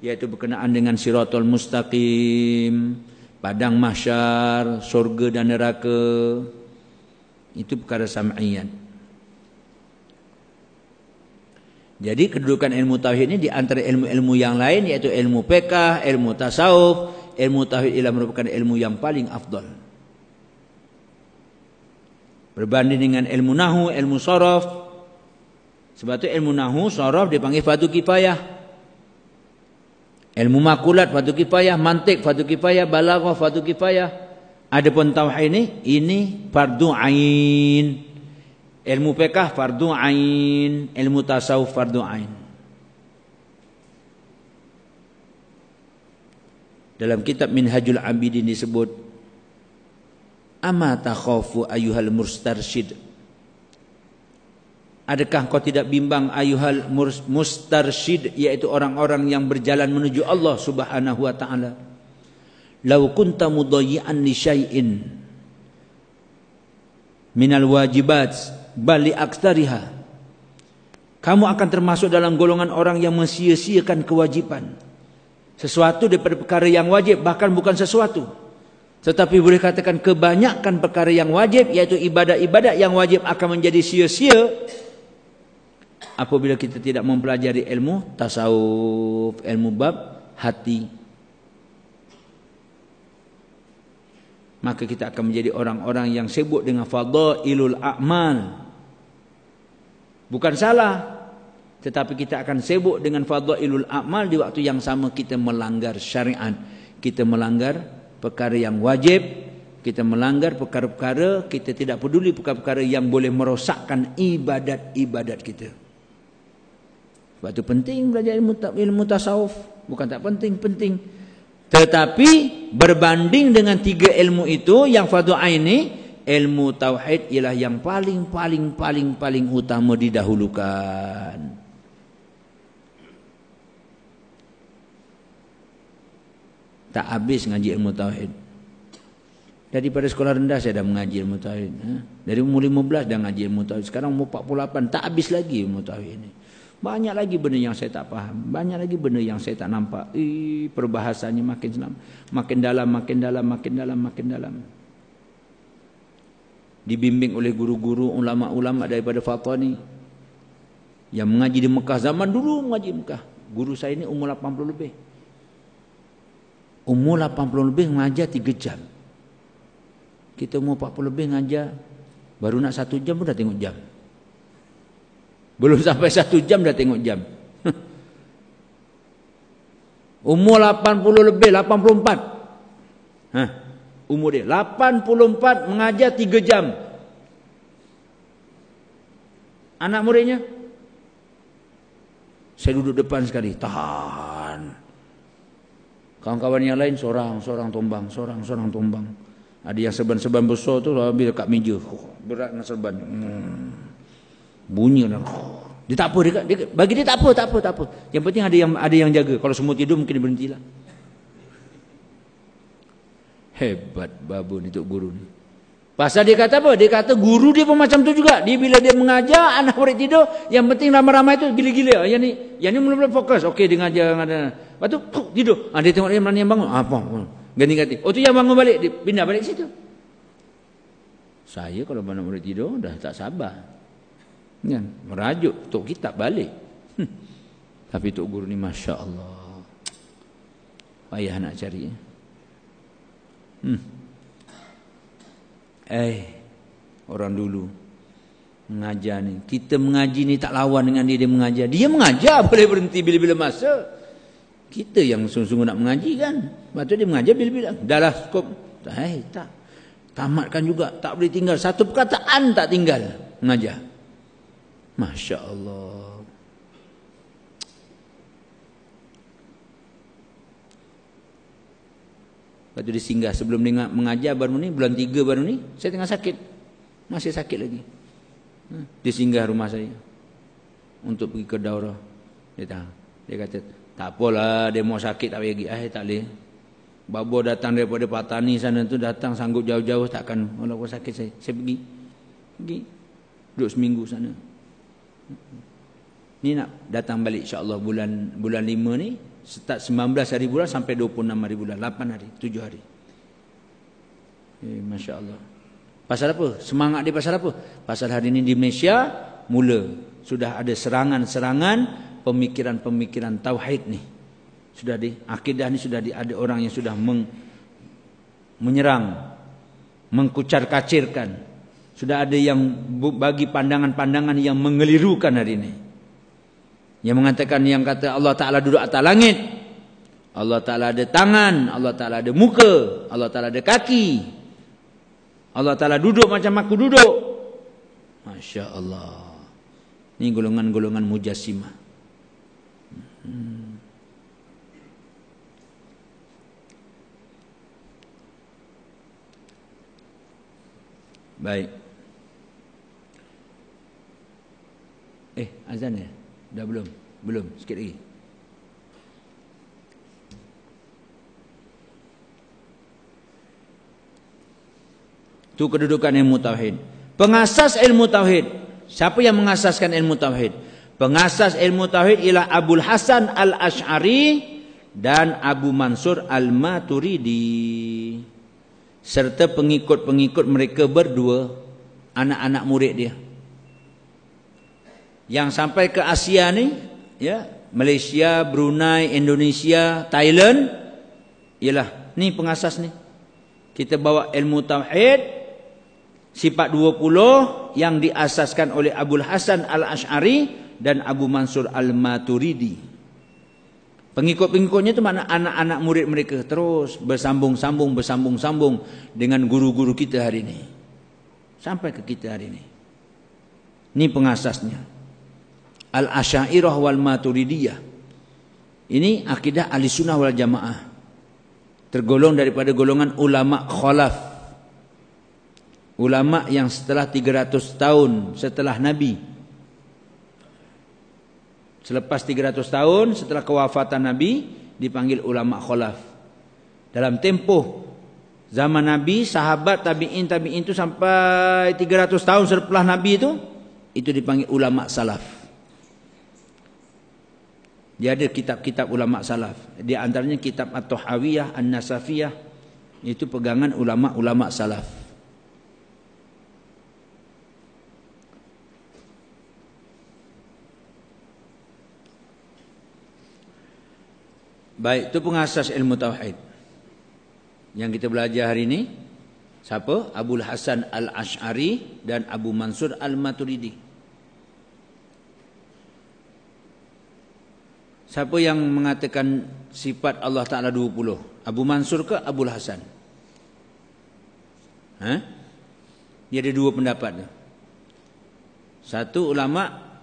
yaitu berkenaan dengan siratul mustaqim, padang mahsyar, surga dan neraka. Itu perkara sam'iyat. Jadi kedudukan ilmu tauhid ini di antara ilmu-ilmu yang lain yaitu ilmu fiqh, ilmu tasawuf, ilmu tauhid ialah merupakan ilmu yang paling afdal. Berbanding dengan ilmu nahu, ilmu sorof. Sebab itu ilmu nahu, sorof dipanggil fadu kifayah. Ilmu makulat fadu kifayah, mantik fadu kifayah, balaghah fadu kifayah. Adapun tauhid ini ini fardu ain. Ilmu fiqh fardu ain, ilmu tasawuf fardu ain. dalam kitab Minhajul Abidin disebut Ama takhafu ayuhal mustarsyid Adakah kau tidak bimbang ayuhal mustarsyid yaitu orang-orang yang berjalan menuju Allah Subhanahu wa taala? Lau kunta mudayyi'an li syai'in minal wajibat bali aktsariha. Kamu akan termasuk dalam golongan orang yang mensia-siakan kewajiban sesuatu daripada perkara yang wajib bahkan bukan sesuatu tetapi boleh katakan kebanyakan perkara yang wajib iaitu ibadat-ibadat yang wajib akan menjadi sia-sia apabila kita tidak mempelajari ilmu tasawuf ilmu bab hati maka kita akan menjadi orang-orang yang sibuk dengan fadailul a'mal bukan salah tetapi kita akan sibuk dengan fadailul amal di waktu yang sama kita melanggar syariat. Kita melanggar perkara yang wajib, kita melanggar perkara-perkara, kita tidak peduli perkara-perkara yang boleh merosakkan ibadat-ibadat kita. Sebab itu penting belajar ilmu, ilmu tasawuf. Bukan tak penting, penting. Tetapi berbanding dengan tiga ilmu itu yang fardu ini, ilmu tauhid ialah yang paling paling paling paling utama didahulukan. Tak habis ngaji ilmu tauhid. Daripada sekolah rendah saya dah mengaji ilmu tauhid. Ha? Dari umur 15 dah ngaji ilmu tauhid. Sekarang umur 48 tak habis lagi ilmu tauhid ini. Banyak lagi benda yang saya tak faham. Banyak lagi benda yang saya tak nampak. Eh, perbahasannya makin senang. Makin dalam, makin dalam, makin dalam, makin dalam. Dibimbing oleh guru-guru, ulama-ulama daripada fatwa ni. Yang mengaji di Mekah. Zaman dulu mengaji Mekah. Guru saya ni umur 80 lebih umur 80 lebih mengajar 3 jam. Kita umur 40 lebih mengajar baru nak 1 jam pun dah tengok jam. Belum sampai 1 jam dah tengok jam. Umur 80 lebih 84 ha? Umur dia 84 mengajar 3 jam. Anak muridnya? Saya duduk depan sekali. Tahan Kawan-kawan yang lain seorang, seorang tombang, seorang, seorang tombang. Ada yang seban-seban besar tu ambil dekat meja. Oh, berat nak serban. Hmm. Bunyi lah. Oh. Dia tak apa dia, dia, bagi dia tak apa, tak apa, tak apa. Yang penting ada yang ada yang jaga. Kalau semua tidur mungkin berhentilah. Hebat babu ni tok guru ni. Pasal dia kata apa? Dia kata guru dia pun macam tu juga. Dia bila dia mengajar anak murid tidur, yang penting ramai-ramai tu gila-gila. Yang ni, yang ni mula-mula fokus. Okey dia ngajar ngajar. Lepas tu puk, tidur. Ha, dia tengok dia yang bangun. Apa? Ah, Ganti-ganti. Oh tu yang bangun balik, dia pindah balik situ. Saya kalau anak murid tidur dah tak sabar. Kan? Merajuk tok kitab balik. Hm. Tapi tok guru ni masya-Allah. Payah nak cari. Hmm. Eh, orang dulu mengajar ni. Kita mengaji ni tak lawan dengan dia dia mengajar. Dia mengajar boleh berhenti bila-bila masa. Kita yang sungguh-sungguh nak mengaji kan. Lepas tu dia mengajar bila-bila. Dah lah skop. Eh, tak. Tamatkan juga. Tak boleh tinggal. Satu perkataan tak tinggal. Mengajar. Masya Allah. Lepas dia singgah. Sebelum dia mengajar baru ni. Bulan tiga baru ni. Saya tengah sakit. Masih sakit lagi. Ha? Dia singgah rumah saya. Untuk pergi ke daurah. Dia, tahu. dia kata. Tak apalah. Dia mau sakit tak pergi. Eh tak boleh. Babo datang daripada Patani sana tu datang sanggup jauh-jauh takkan walaupun sakit saya. Saya pergi. Pergi. Duduk seminggu sana. Ni nak datang balik insya-Allah bulan bulan 5 ni start 19 hari bulan sampai 26 hari bulan, 8 hari, 7 hari. Eh masya-Allah. Pasal apa? Semangat dia pasal apa? Pasal hari ini di Malaysia mula sudah ada serangan-serangan pemikiran-pemikiran tauhid ni sudah di akidah ni sudah di, ada orang yang sudah meng, menyerang mengkucar-kacirkan sudah ada yang bagi pandangan-pandangan yang mengelirukan hari ini yang mengatakan yang kata Allah Taala duduk atas langit Allah Taala ada tangan Allah Taala ada muka Allah Taala ada kaki Allah Taala duduk macam aku duduk Masya Allah ini golongan-golongan mujassimah hmm. Baik. Eh, azan ya? Dah belum? Belum, sikit lagi. Itu kedudukan ilmu tauhid. Pengasas ilmu tauhid. Siapa yang mengasaskan ilmu tauhid? Pengasas ilmu tauhid ialah Abu Hasan Al-Ash'ari dan Abu Mansur Al-Maturidi serta pengikut-pengikut mereka berdua anak-anak murid dia yang sampai ke Asia ni ya Malaysia, Brunei, Indonesia, Thailand ialah ni pengasas ni kita bawa ilmu tauhid sifat 20 yang diasaskan oleh Abu Hasan Al-Ash'ari dan Abu Mansur Al-Maturidi Pengikut-pengikutnya itu mana anak-anak murid mereka terus bersambung-sambung bersambung-sambung dengan guru-guru kita hari ini. Sampai ke kita hari ini. Ini pengasasnya. Al-Asy'ariyah wal Maturidiyah. Ini akidah Ahlussunnah wal Jamaah. Tergolong daripada golongan ulama khalaf. Ulama yang setelah 300 tahun setelah Nabi Selepas 300 tahun setelah kewafatan Nabi dipanggil ulama khalaf. Dalam tempoh zaman Nabi, sahabat tabi'in tabi'in itu sampai 300 tahun setelah Nabi itu itu dipanggil ulama salaf. Dia ada kitab-kitab ulama salaf. Di antaranya kitab At-Tuhawiyah, An-Nasafiyah itu pegangan ulama-ulama salaf. Baik, itu pengasas ilmu tauhid. Yang kita belajar hari ini siapa? Abu Hasan Al-Asy'ari dan Abu Mansur Al-Maturidi. Siapa yang mengatakan sifat Allah Taala 20? Abu Mansur ke Abu Hasan? Ha? Dia ada dua pendapat Satu ulama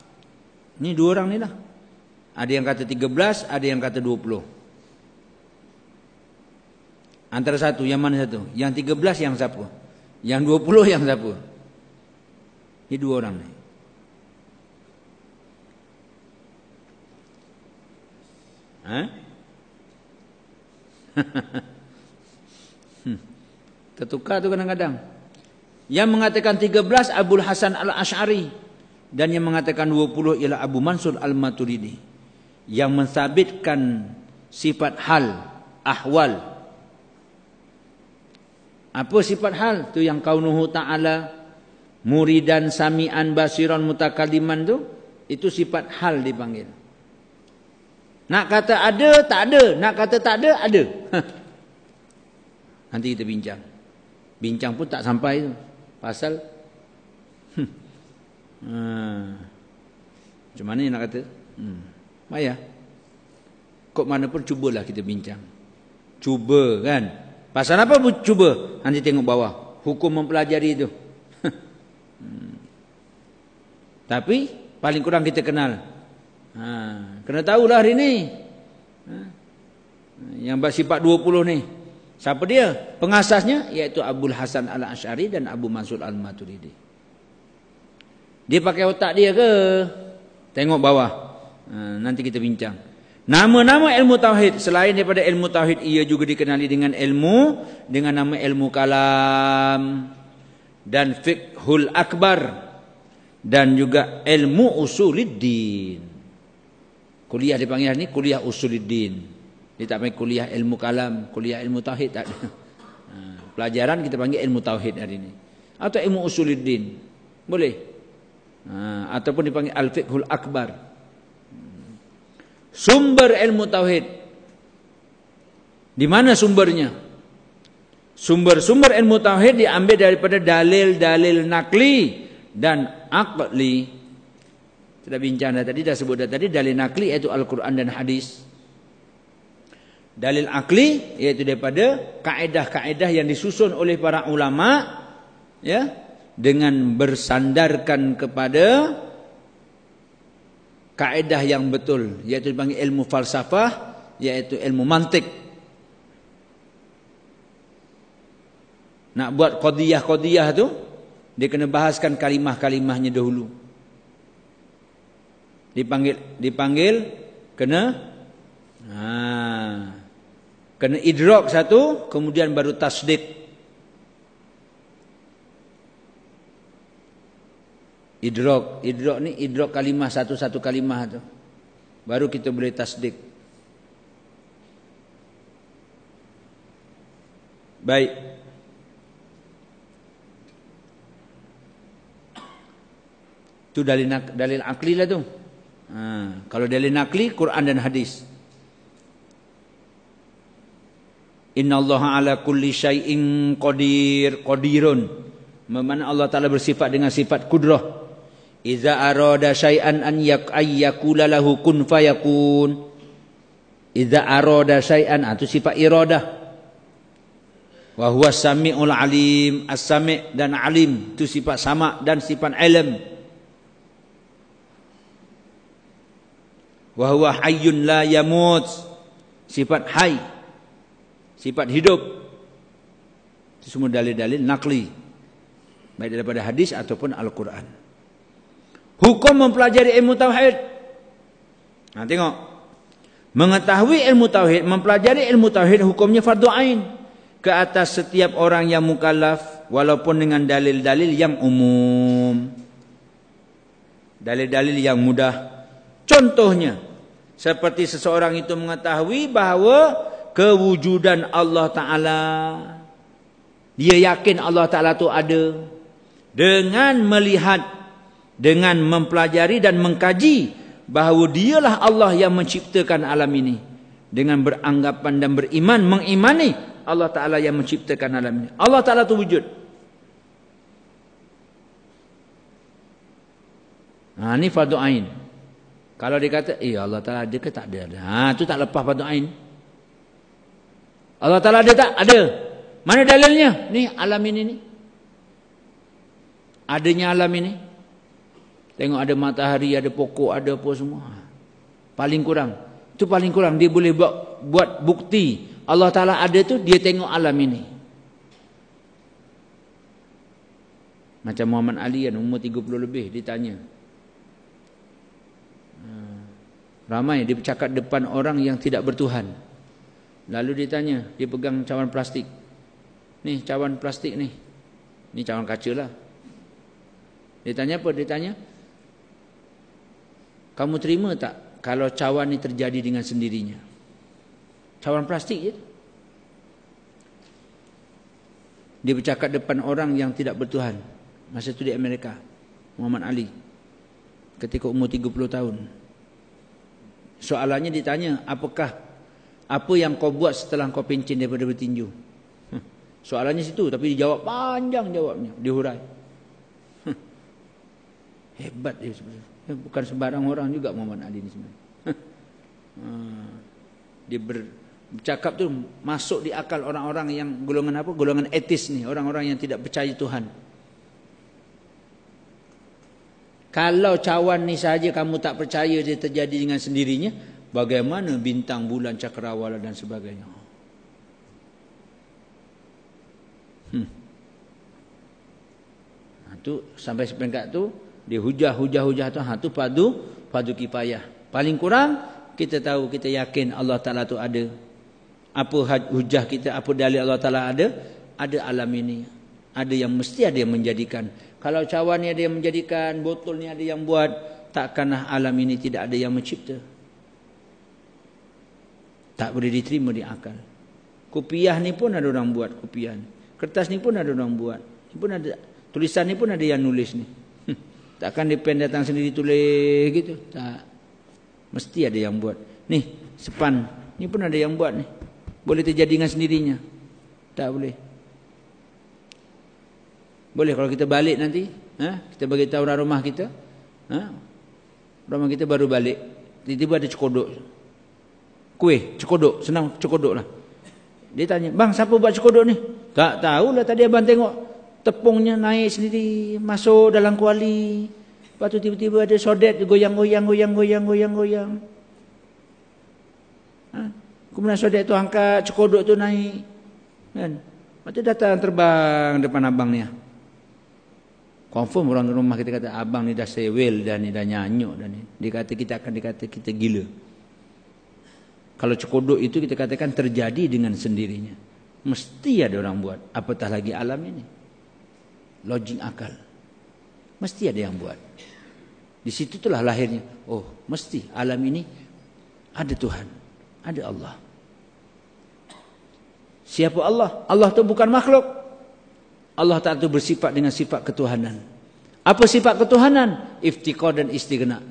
ni dua orang ni lah. Ada yang kata 13, ada yang kata 20. Antara satu, yang mana satu? Yang tiga belas yang siapa? Yang dua puluh yang siapa? Ini dua orang ni. Hmm. Tertukar tu kadang-kadang. Yang mengatakan tiga belas Abu Hasan Al-Ash'ari. Dan yang mengatakan dua puluh ialah Abu Mansur Al-Maturidi. Yang mensabitkan sifat hal, ahwal, apa sifat hal tu yang kaunuhu ta'ala muridan sami'an basiran mutakaliman tu itu sifat hal dipanggil. Nak kata ada tak ada, nak kata tak ada ada. Nanti kita bincang. Bincang pun tak sampai tu. Pasal ha. Macam mana nak kata? Hmm. Maya. Kok mana pun cubalah kita bincang. Cuba kan? Pasal apa cuba? Nanti tengok bawah. hukum mempelajari itu. hmm. Tapi paling kurang kita kenal. Ha, kena tahulah hari ini. Ha. Yang bersifat 20 ni. Siapa dia? Pengasasnya iaitu Abdul Hasan Al-Asy'ari dan Abu Mansur Al-Maturidi. Dia pakai otak dia ke? Tengok bawah. Ha, nanti kita bincang. Nama-nama ilmu tauhid selain daripada ilmu tauhid ia juga dikenali dengan ilmu dengan nama ilmu kalam dan fiqhul akbar dan juga ilmu usuluddin. Kuliah dipanggil ni kuliah usuluddin. Dia tak panggil kuliah ilmu kalam, kuliah ilmu tauhid tak. Ha, pelajaran kita panggil ilmu tauhid hari ini. Atau ilmu usuluddin. Boleh. Ha, ataupun dipanggil al-fiqhul akbar. Sumber ilmu tauhid. Di mana sumbernya? Sumber-sumber ilmu tauhid diambil daripada dalil-dalil nakli dan akli. Kita bincang dah tadi, dah sebut dah tadi, dalil nakli iaitu Al-Quran dan Hadis. Dalil akli iaitu daripada kaedah-kaedah yang disusun oleh para ulama ya dengan bersandarkan kepada kaedah yang betul iaitu dipanggil ilmu falsafah iaitu ilmu mantik nak buat qadiyah-qadiyah tu dia kena bahaskan kalimah-kalimahnya dahulu dipanggil dipanggil kena ha kena idrak satu kemudian baru tasdik idrok idrok ni idrok kalimah satu-satu kalimah tu. Baru kita boleh tasdik baik. Tu dalil dalil akli lah tu ha, kalau dalil nakli Quran dan hadis Inna Allah ala kulli syai'in qadir qadirun Memana Allah Ta'ala bersifat dengan sifat kudrah Iza arada syai'an an yak ayyakula lahu kun fayakun. Iza arada syai'an itu ah, sifat iradah. Wa huwa sami'ul alim, as-sami' dan alim itu sifat sama dan sifat ilm. Wa huwa hayyun la yamut. Sifat hayy. Sifat hidup. Itu semua dalil-dalil nakli. Baik daripada hadis ataupun Al-Quran. Hukum mempelajari ilmu tauhid. Nah, ha, tengok. Mengetahui ilmu tauhid, mempelajari ilmu tauhid hukumnya fardu ain ke atas setiap orang yang mukallaf walaupun dengan dalil-dalil yang umum. Dalil-dalil yang mudah. Contohnya seperti seseorang itu mengetahui bahawa kewujudan Allah taala dia yakin Allah taala itu ada. Dengan melihat dengan mempelajari dan mengkaji bahawa dialah Allah yang menciptakan alam ini. Dengan beranggapan dan beriman mengimani Allah taala yang menciptakan alam ini. Allah taala itu wujud. Ha ni fardu ain. Kalau dia kata, "Eh Allah Taala ada ke tak ada?" Ha tu tak lepas fardu ain. Allah Taala ada tak? Ada. Mana dalilnya? Ni alam ini ni. Adanya alam ini. Tengok ada matahari, ada pokok, ada apa semua. Paling kurang. Itu paling kurang. Dia boleh buat, buat bukti. Allah Ta'ala ada tu, dia tengok alam ini. Macam Muhammad Ali kan, umur 30 lebih, ditanya. Ha. Ramai, dia bercakap depan orang yang tidak bertuhan. Lalu dia tanya, dia pegang cawan plastik. Ni, cawan plastik ni. Ni cawan kaca lah. Dia tanya apa? Dia tanya, kamu terima tak kalau cawan ni terjadi dengan sendirinya? Cawan plastik je. Dia bercakap depan orang yang tidak bertuhan. Masa itu di Amerika. Muhammad Ali. Ketika umur 30 tahun. Soalannya ditanya, apakah apa yang kau buat setelah kau pencin daripada bertinju? Soalannya situ tapi dijawab panjang jawabnya, dihurai. Hebat dia sebenarnya. Ya, bukan sembarang orang juga Muhammad Ali ini sebenarnya. Ha. Dia ber, Bercakap tu masuk di akal orang-orang yang golongan apa? Golongan etis ni, orang-orang yang tidak percaya Tuhan. Kalau cawan ni saja kamu tak percaya dia terjadi dengan sendirinya, bagaimana bintang, bulan, cakrawala dan sebagainya? Hmm. Ha, tu sampai seperingkat tu dia hujah-hujah-hujah tu ha tu padu padu kifayah. Paling kurang kita tahu kita yakin Allah Taala tu ada. Apa hujah kita, apa dalil Allah Taala ada? Ada alam ini. Ada yang mesti ada yang menjadikan. Kalau cawan ni ada yang menjadikan, botol ni ada yang buat, takkanlah alam ini tidak ada yang mencipta. Tak boleh diterima di akal. Kopiah ni pun ada orang buat kopiah ni. Kertas ni pun ada orang buat. Ni pun ada tulisan ni pun ada yang nulis ni. Hmm. Takkan dia pen datang sendiri tulis gitu. Tak. Mesti ada yang buat. Ni, sepan. Ni pun ada yang buat ni. Boleh terjadi dengan sendirinya. Tak boleh. Boleh kalau kita balik nanti, ha? kita bagi tahu orang rumah kita, ha? rumah kita baru balik, tiba-tiba ada cekodok. Kuih, cekodok, senang cekodok lah. Dia tanya, bang siapa buat cekodok ni? Tak tahulah tadi abang tengok tepungnya naik sendiri, masuk dalam kuali. Lepas tu tiba-tiba ada sodet goyang-goyang, goyang-goyang, goyang-goyang. Ha? Kemudian sodet tu angkat, cekodok tu naik. Kan? Lepas tu datang terbang depan abang ni. Confirm orang rumah kita kata, abang ni dah sewel dan ni dah nyanyuk. Dan ni. Dia kata kita akan dikata kita gila. Kalau cekodok itu kita katakan terjadi dengan sendirinya. Mesti ada orang buat. Apatah lagi alam ini. Logik akal. Mesti ada yang buat. Di situ itulah lahirnya. Oh, mesti alam ini ada Tuhan. Ada Allah. Siapa Allah? Allah itu bukan makhluk. Allah Ta'ala itu bersifat dengan sifat ketuhanan. Apa sifat ketuhanan? Iftikor dan istighna.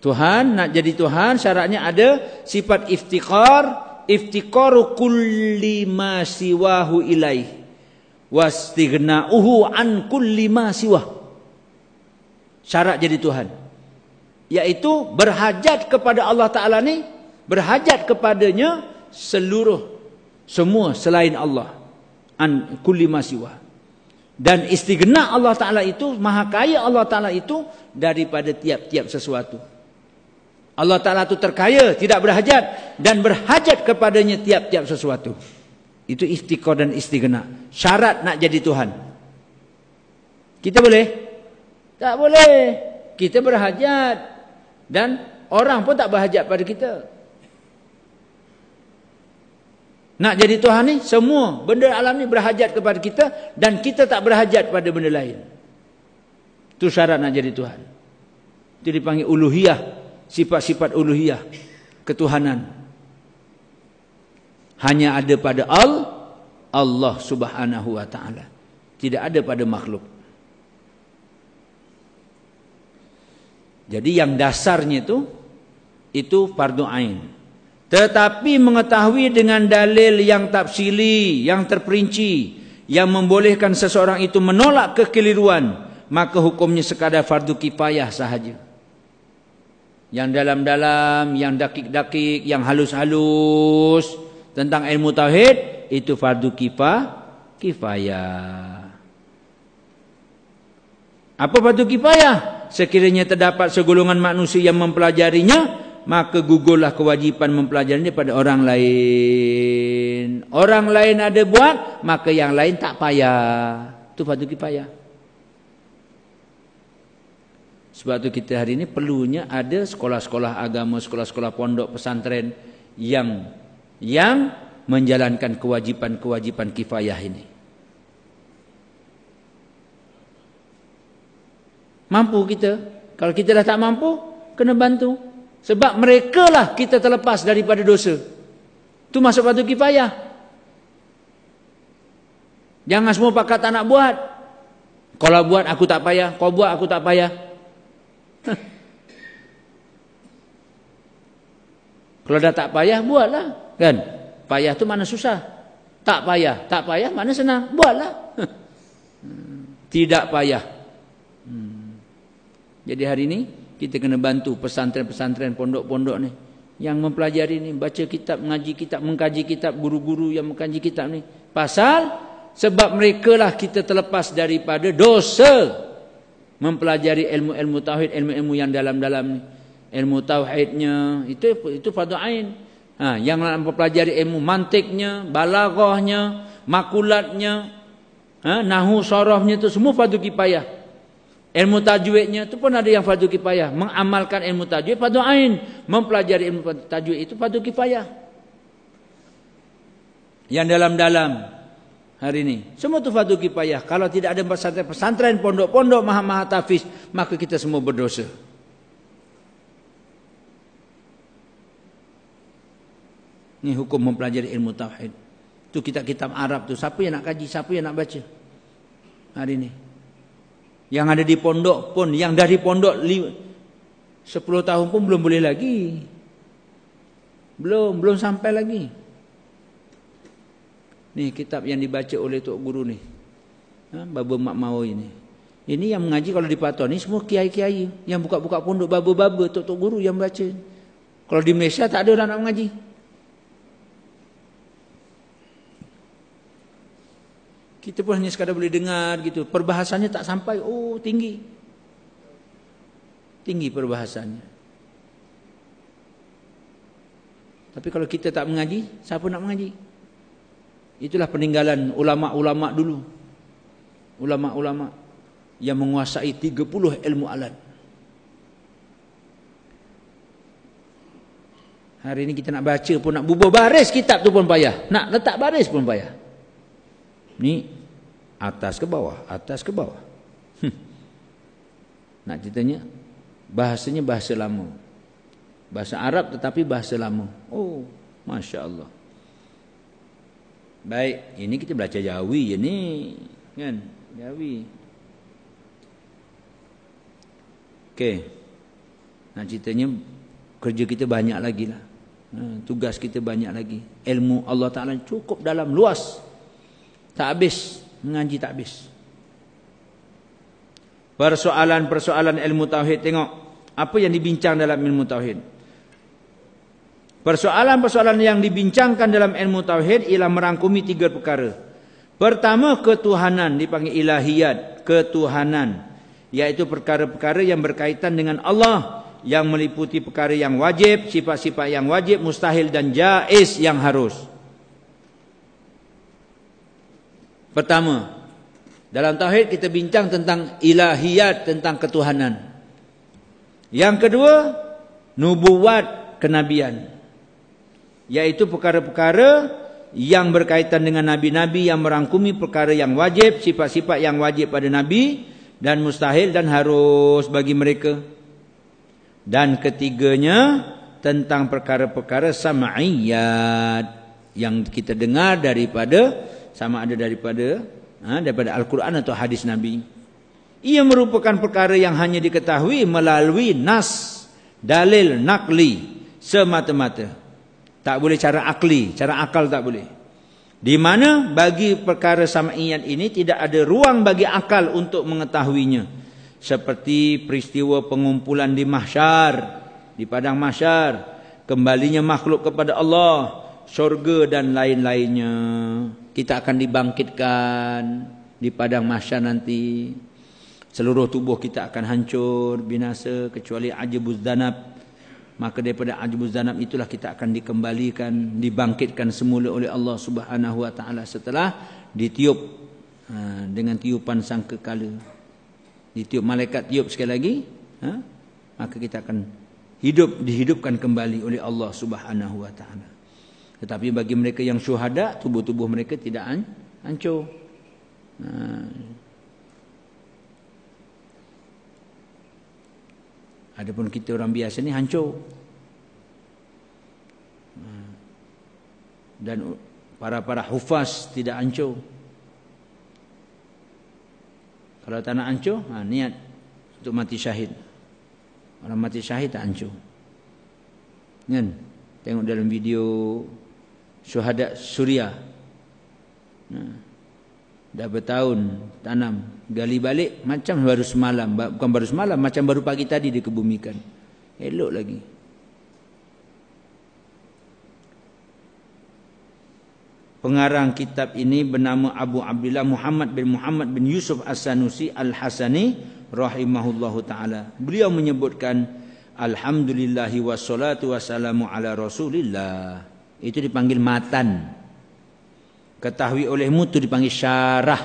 Tuhan nak jadi Tuhan syaratnya ada sifat iftikar, iftikaru kulli ma siwahu ilaih wastighna'uhu an kulli ma siwah. Syarat jadi Tuhan yaitu berhajat kepada Allah Taala ni, berhajat kepadanya seluruh semua selain Allah an kulli ma siwah. Dan istighna Allah Taala itu maha kaya Allah Taala itu daripada tiap-tiap sesuatu. Allah Ta'ala itu terkaya, tidak berhajat. Dan berhajat kepadanya tiap-tiap sesuatu. Itu istiqor dan istighna. Syarat nak jadi Tuhan. Kita boleh? Tak boleh. Kita berhajat. Dan orang pun tak berhajat pada kita. Nak jadi Tuhan ni, semua benda alam ni berhajat kepada kita. Dan kita tak berhajat pada benda lain. Itu syarat nak jadi Tuhan. Itu dipanggil uluhiyah sifat-sifat uluhiyah ketuhanan hanya ada pada al Allah Subhanahu wa taala tidak ada pada makhluk jadi yang dasarnya itu itu fardu ain tetapi mengetahui dengan dalil yang tafsili yang terperinci yang membolehkan seseorang itu menolak kekeliruan maka hukumnya sekadar fardu kifayah sahaja yang dalam-dalam, yang dakik-dakik, yang halus-halus tentang ilmu tauhid itu fardu kifah, kifayah. Apa fardu kifayah? Sekiranya terdapat segolongan manusia yang mempelajarinya, maka gugurlah kewajipan mempelajarinya pada orang lain. Orang lain ada buat, maka yang lain tak payah. Itu fardu kifayah. Sebab itu kita hari ini perlunya ada sekolah-sekolah agama, sekolah-sekolah pondok pesantren yang yang menjalankan kewajipan-kewajipan kifayah ini. Mampu kita. Kalau kita dah tak mampu, kena bantu. Sebab mereka lah kita terlepas daripada dosa. Itu masuk batu kifayah. Jangan semua pakat tak nak buat. Kalau buat aku tak payah. Kau buat aku tak payah. Kalau dah tak payah, buatlah. Kan? Payah tu mana susah. Tak payah. Tak payah, mana senang. Buatlah. Tidak payah. Hmm. Jadi hari ini, kita kena bantu pesantren-pesantren, pondok-pondok ni. yang mempelajari ni baca kitab mengaji kitab mengkaji kitab guru-guru yang mengkaji kitab ni. Pasal sebab mereka lah kita terlepas daripada dosa. Mempelajari ilmu-ilmu tauhid ilmu-ilmu yang dalam-dalam ni. Ilmu tauhidnya itu itu fardu ain. Ha yang mempelajari ilmu mantiknya balaghahnya makulatnya ha nahu sarafnya itu semua fardu kifayah Ilmu tajwidnya itu pun ada yang fardu kifayah. Mengamalkan ilmu tajwid fardu ain. Mempelajari ilmu tajwid itu fardu kifayah. Yang dalam-dalam hari ini. Semua itu fardu kifayah. Kalau tidak ada pesantren-pesantren, pondok-pondok, maha-maha tafiz. Maka kita semua berdosa. Ini hukum mempelajari ilmu tauhid. Itu kitab-kitab Arab tu. Siapa yang nak kaji? Siapa yang nak baca? Hari ini. Yang ada di pondok pun, yang dari pondok 10 tahun pun belum boleh lagi. Belum, belum sampai lagi. Ni kitab yang dibaca oleh Tok Guru ni. Ha, Baba Mak Mau ini. Ini yang mengaji kalau di Patong ni semua kiai-kiai. Yang buka-buka pondok baba-baba Tok Tok Guru yang baca. Kalau di Malaysia tak ada orang nak mengaji. Kita pun hanya sekadar boleh dengar gitu. Perbahasannya tak sampai. Oh, tinggi. Tinggi perbahasannya. Tapi kalau kita tak mengaji, siapa nak mengaji? Itulah peninggalan ulama-ulama dulu. Ulama-ulama yang menguasai 30 ilmu alat. Hari ini kita nak baca pun nak bubuh baris kitab tu pun payah. Nak letak baris pun payah. Ni atas ke bawah, atas ke bawah. Hm. Nak ceritanya bahasanya bahasa lama. Bahasa Arab tetapi bahasa lama. Oh, masya-Allah. Baik, ini kita belajar Jawi je ni, kan? Jawi. Okey. Nak ceritanya kerja kita banyak lagi lah. Ha, tugas kita banyak lagi. Ilmu Allah Taala cukup dalam luas. Tak habis mengaji tak habis. Persoalan-persoalan ilmu tauhid tengok apa yang dibincang dalam ilmu tauhid. Persoalan-persoalan yang dibincangkan dalam ilmu tauhid ialah merangkumi tiga perkara. Pertama ketuhanan dipanggil ilahiyat, ketuhanan iaitu perkara-perkara yang berkaitan dengan Allah yang meliputi perkara yang wajib, sifat-sifat yang wajib, mustahil dan jaiz yang harus. Pertama, dalam tauhid kita bincang tentang ilahiyat, tentang ketuhanan. Yang kedua, nubuat kenabian. Yaitu perkara-perkara yang berkaitan dengan nabi-nabi yang merangkumi perkara yang wajib, sifat-sifat yang wajib pada nabi dan mustahil dan harus bagi mereka. Dan ketiganya tentang perkara-perkara sam'iyat yang kita dengar daripada sama ada daripada ha, daripada Al-Quran atau hadis Nabi. Ia merupakan perkara yang hanya diketahui melalui nas, dalil, nakli semata-mata. Tak boleh cara akli, cara akal tak boleh. Di mana bagi perkara sam'iyat ini tidak ada ruang bagi akal untuk mengetahuinya. Seperti peristiwa pengumpulan di mahsyar, di padang mahsyar, kembalinya makhluk kepada Allah, syurga dan lain-lainnya kita akan dibangkitkan di padang mahsyar nanti. Seluruh tubuh kita akan hancur binasa kecuali ajbuz zanab. Maka daripada ajbuz zanab itulah kita akan dikembalikan dibangkitkan semula oleh Allah Subhanahu wa taala setelah ditiup ha, dengan tiupan sangkakala. Ditiup malaikat tiup sekali lagi ha, maka kita akan hidup dihidupkan kembali oleh Allah Subhanahu wa taala tetapi bagi mereka yang syuhada, tubuh-tubuh mereka tidak hancur. Ha. Adapun kita orang biasa ni hancur. Ha. Dan para-para hufaz tidak hancur. Kalau tak nak hancur, ha, niat untuk mati syahid. Orang mati syahid tak hancur. Kan? Tengok dalam video syuhada suria ha. dah bertahun tanam gali balik macam baru semalam. Bukan baru semalam macam baru pagi tadi dikebumikan. Elok lagi. Pengarang kitab ini bernama Abu Abdullah Muhammad bin Muhammad bin Yusuf As-Sanusi Al-Hasani rahimahullahu taala. Beliau menyebutkan alhamdulillahi wassalatu wassalamu ala rasulillah. Itu dipanggil matan. Ketahui olehmu itu dipanggil syarah.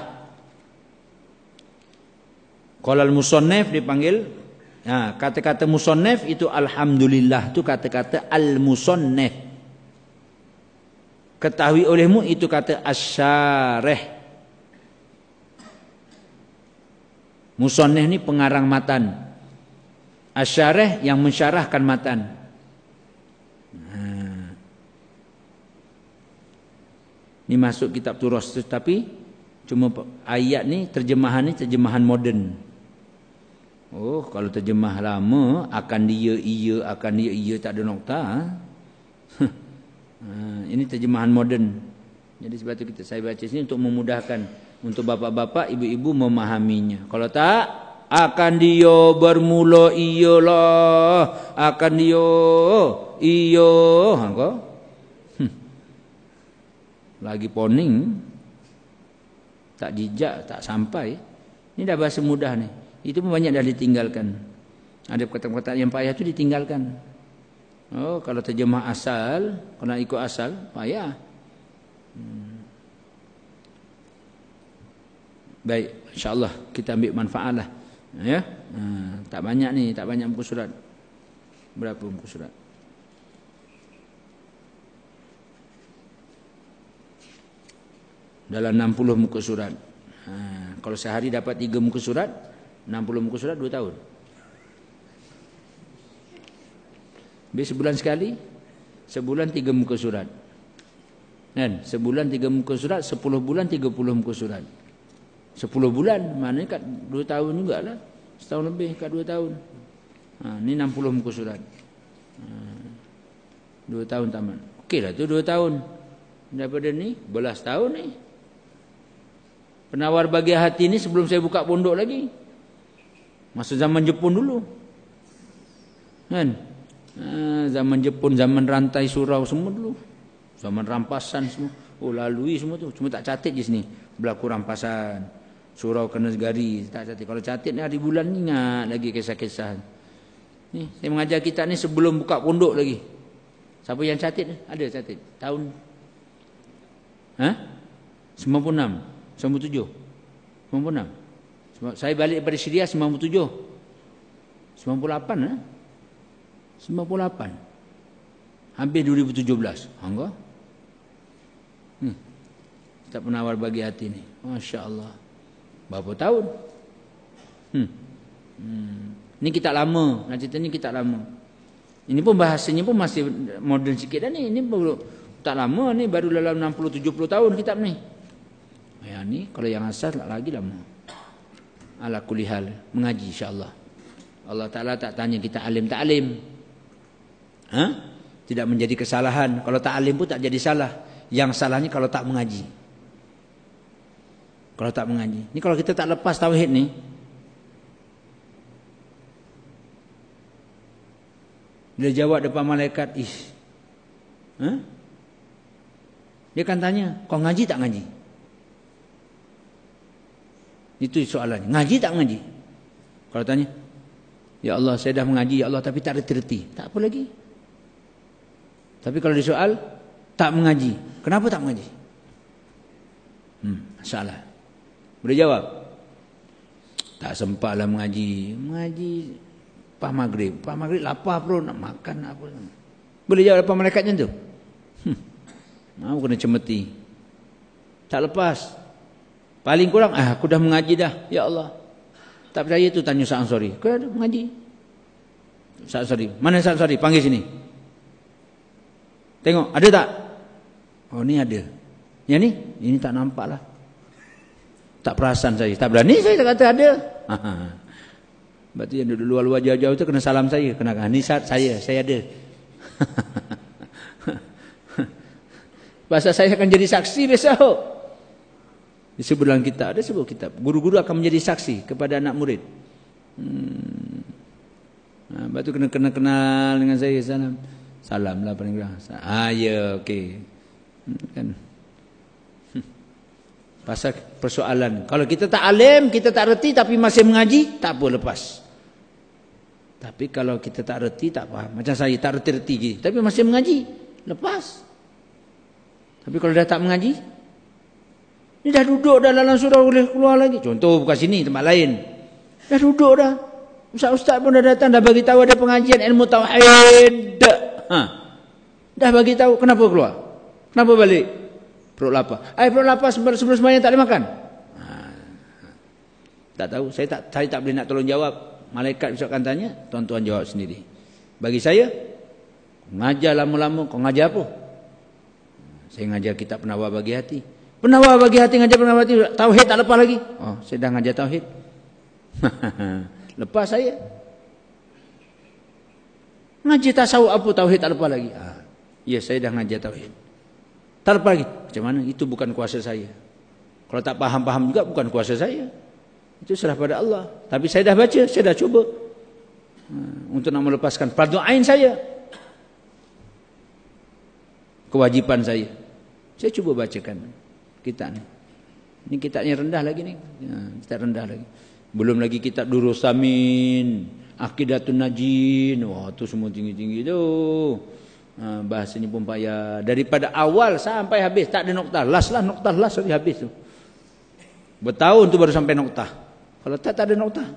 Kalau al-musannaf dipanggil ha, kata-kata musannaf itu alhamdulillah itu kata-kata al-musannaf ketahui olehmu itu kata asyareh musannif ni pengarang matan asyareh yang mensyarahkan matan ha. Ni masuk kitab turas tapi cuma ayat ni terjemahan ni terjemahan moden oh kalau terjemah lama akan dia iya akan dia iya tak ada nokta ha? Ha, ini terjemahan moden. Jadi sebab itu kita saya baca sini untuk memudahkan untuk bapa-bapa, ibu-ibu memahaminya. Kalau tak akan dia bermula iyalah akan dia iyo ha kau. Lagi poning tak jejak tak sampai ini dah bahasa mudah ni itu pun banyak dah ditinggalkan ada kata-kata yang payah tu ditinggalkan Oh, kalau terjemah asal, nak ikut asal, payah. Hmm. Baik, insya-Allah kita ambil manfaatlah. Ya. Ha, tak banyak ni, tak banyak buku surat. Berapa buku surat? Dalam 60 muka surat. Ha, kalau sehari dapat 3 muka surat, 60 muka surat 2 tahun. Biar sebulan sekali Sebulan tiga muka surat. Kan? Sebulan tiga muka surat Sepuluh bulan tiga puluh muka surat. Sepuluh bulan Mana kat dua tahun juga lah Setahun lebih kat dua tahun. Ha, Ni enam puluh muka surat. Ha, Dua tahun tamat Okey lah tu dua tahun. Daripada ni Belas tahun ni Penawar bagi hati ni Sebelum saya buka pondok lagi Masa zaman Jepun dulu Kan Ha, zaman Jepun, zaman rantai surau semua dulu. Zaman rampasan semua. Oh lalui semua tu. Cuma tak catat je sini. Berlaku rampasan. Surau kena segari. Tak catat. Kalau catat ni hari bulan ni ingat lagi kisah-kisah. Ni, saya mengajar kita ni sebelum buka pondok lagi. Siapa yang catat ni? Ada catat. Tahun ha? 96. 97. 96. Saya balik daripada Syria 97. 98 eh? 98 Hampir 2017 Hangga hmm. Tak penawar bagi hati ni Masya Allah Berapa tahun hmm. Hmm. Ini kita lama Nak cerita ni kita lama Ini pun bahasanya pun masih modern sikit dah ni Ini baru tak lama ni Baru dalam 60-70 tahun kitab ni Ya ni kalau yang asal lagi lama Ala kulihal Mengaji insyaAllah Allah Ta'ala tak tanya kita alim tak alim ha? tidak menjadi kesalahan. Kalau tak alim pun tak jadi salah. Yang salahnya kalau tak mengaji. Kalau tak mengaji. Ini kalau kita tak lepas tauhid ni. Dia jawab depan malaikat. Ish. Ha? Dia akan tanya. Kau ngaji tak ngaji? Itu soalannya. Ngaji tak ngaji? Kalau tanya. Ya Allah saya dah mengaji. Ya Allah tapi tak reti-reti. Tak apa lagi. Tapi kalau disoal tak mengaji. Kenapa tak mengaji? Hmm, salah. Boleh jawab? Tak sempatlah mengaji. Mengaji pas maghrib. Pas maghrib lapar perut nak makan apa. Boleh jawab apa malaikat macam tu? Hmm. Mau kena cemeti. Tak lepas. Paling kurang ah aku dah mengaji dah. Ya Allah. Tak percaya tu tanya Sa'an sorry. Kau ada mengaji? Sa'an sorry. Mana Sa'an sorry? Panggil sini. Tengok, ada tak? Oh, ni ada. Yang ni? Ini tak nampak lah. Tak perasan saya. Tak berani saya tak kata ada. Berarti yang duduk luar-luar jauh-jauh tu kena salam saya. Kena kan? Ni saat saya. Saya ada. Pasal saya akan jadi saksi besok. Disebut dalam kitab. Ada sebut kitab. Guru-guru akan menjadi saksi kepada anak murid. Hmm. Lepas tu kena kenal dengan saya. Salam. Salam lah paling kurang. Ah ya okey. Hmm, kan. Pasal persoalan. Kalau kita tak alim, kita tak reti tapi masih mengaji, tak apa lepas. Tapi kalau kita tak reti, tak faham. Macam saya, tak reti-reti. Tapi masih mengaji, lepas. Tapi kalau dah tak mengaji, ni dah duduk dah dalam surau boleh keluar lagi. Contoh bukan sini, tempat lain. Dah duduk dah. Ustaz-ustaz pun dah datang, dah bagi tahu ada pengajian ilmu tauhid. Ha. Dah bagi tahu, kenapa keluar? Kenapa balik? Perut lapar. Ai perut lapar sebelum sembahyang tak boleh makan. Ha. Tak tahu, saya tak saya tak boleh nak tolong jawab. Malaikat besok akan tanya, tuan-tuan jawab sendiri. Bagi saya, ngajar lama-lama kau ngajar apa? Saya ngajar kitab penawar bagi hati. Penawar bagi hati ngajar penawar hati, tauhid tak lepas lagi. Oh, saya dah ngajar tauhid. lepas saya. Ngajar tasawuf apa tauhid tak lepas lagi. Ha. Ya, saya dah ngajar tauhid. Tak lepas lagi. Macam mana? Itu bukan kuasa saya. Kalau tak faham-faham juga bukan kuasa saya. Itu serah pada Allah. Tapi saya dah baca, saya dah cuba. Ha, untuk nak melepaskan fardu ain saya. Kewajipan saya. Saya cuba bacakan kitab ni. Ini kitabnya rendah lagi ni. Ya, kitab rendah lagi. Belum lagi kitab Durusamin, Aqidatun Najin. Wah, tu semua tinggi-tinggi tu. Ha, bahasanya pun payah. Daripada awal sampai habis. Tak ada noktah. Last lah noktah. Last sampai habis tu. Bertahun tu baru sampai noktah. Kalau tak, tak ada noktah.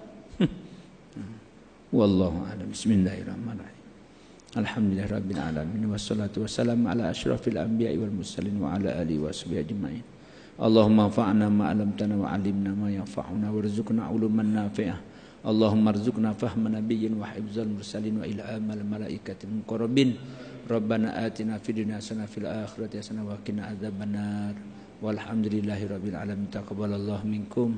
Wallahu a'lam. Bismillahirrahmanirrahim. Alhamdulillah Rabbil Alamin. Wassalatu wassalamu ala ashrafil anbiya'i wal musallin wa ala alihi wa sahbihi ajma'in. اللهم انفعنا ما علمتنا وعلمنا ما ينفعنا وارزقنا علوما نافعة. اللهم ارزقنا فهم نبي وحفظ المرسلين وإلى الملائكه المقربين ربنا آتنا في الدنيا حسنة في الآخرة حسنة وقنا عذاب النار. والحمد لله رب العالمين. تقبل الله منكم.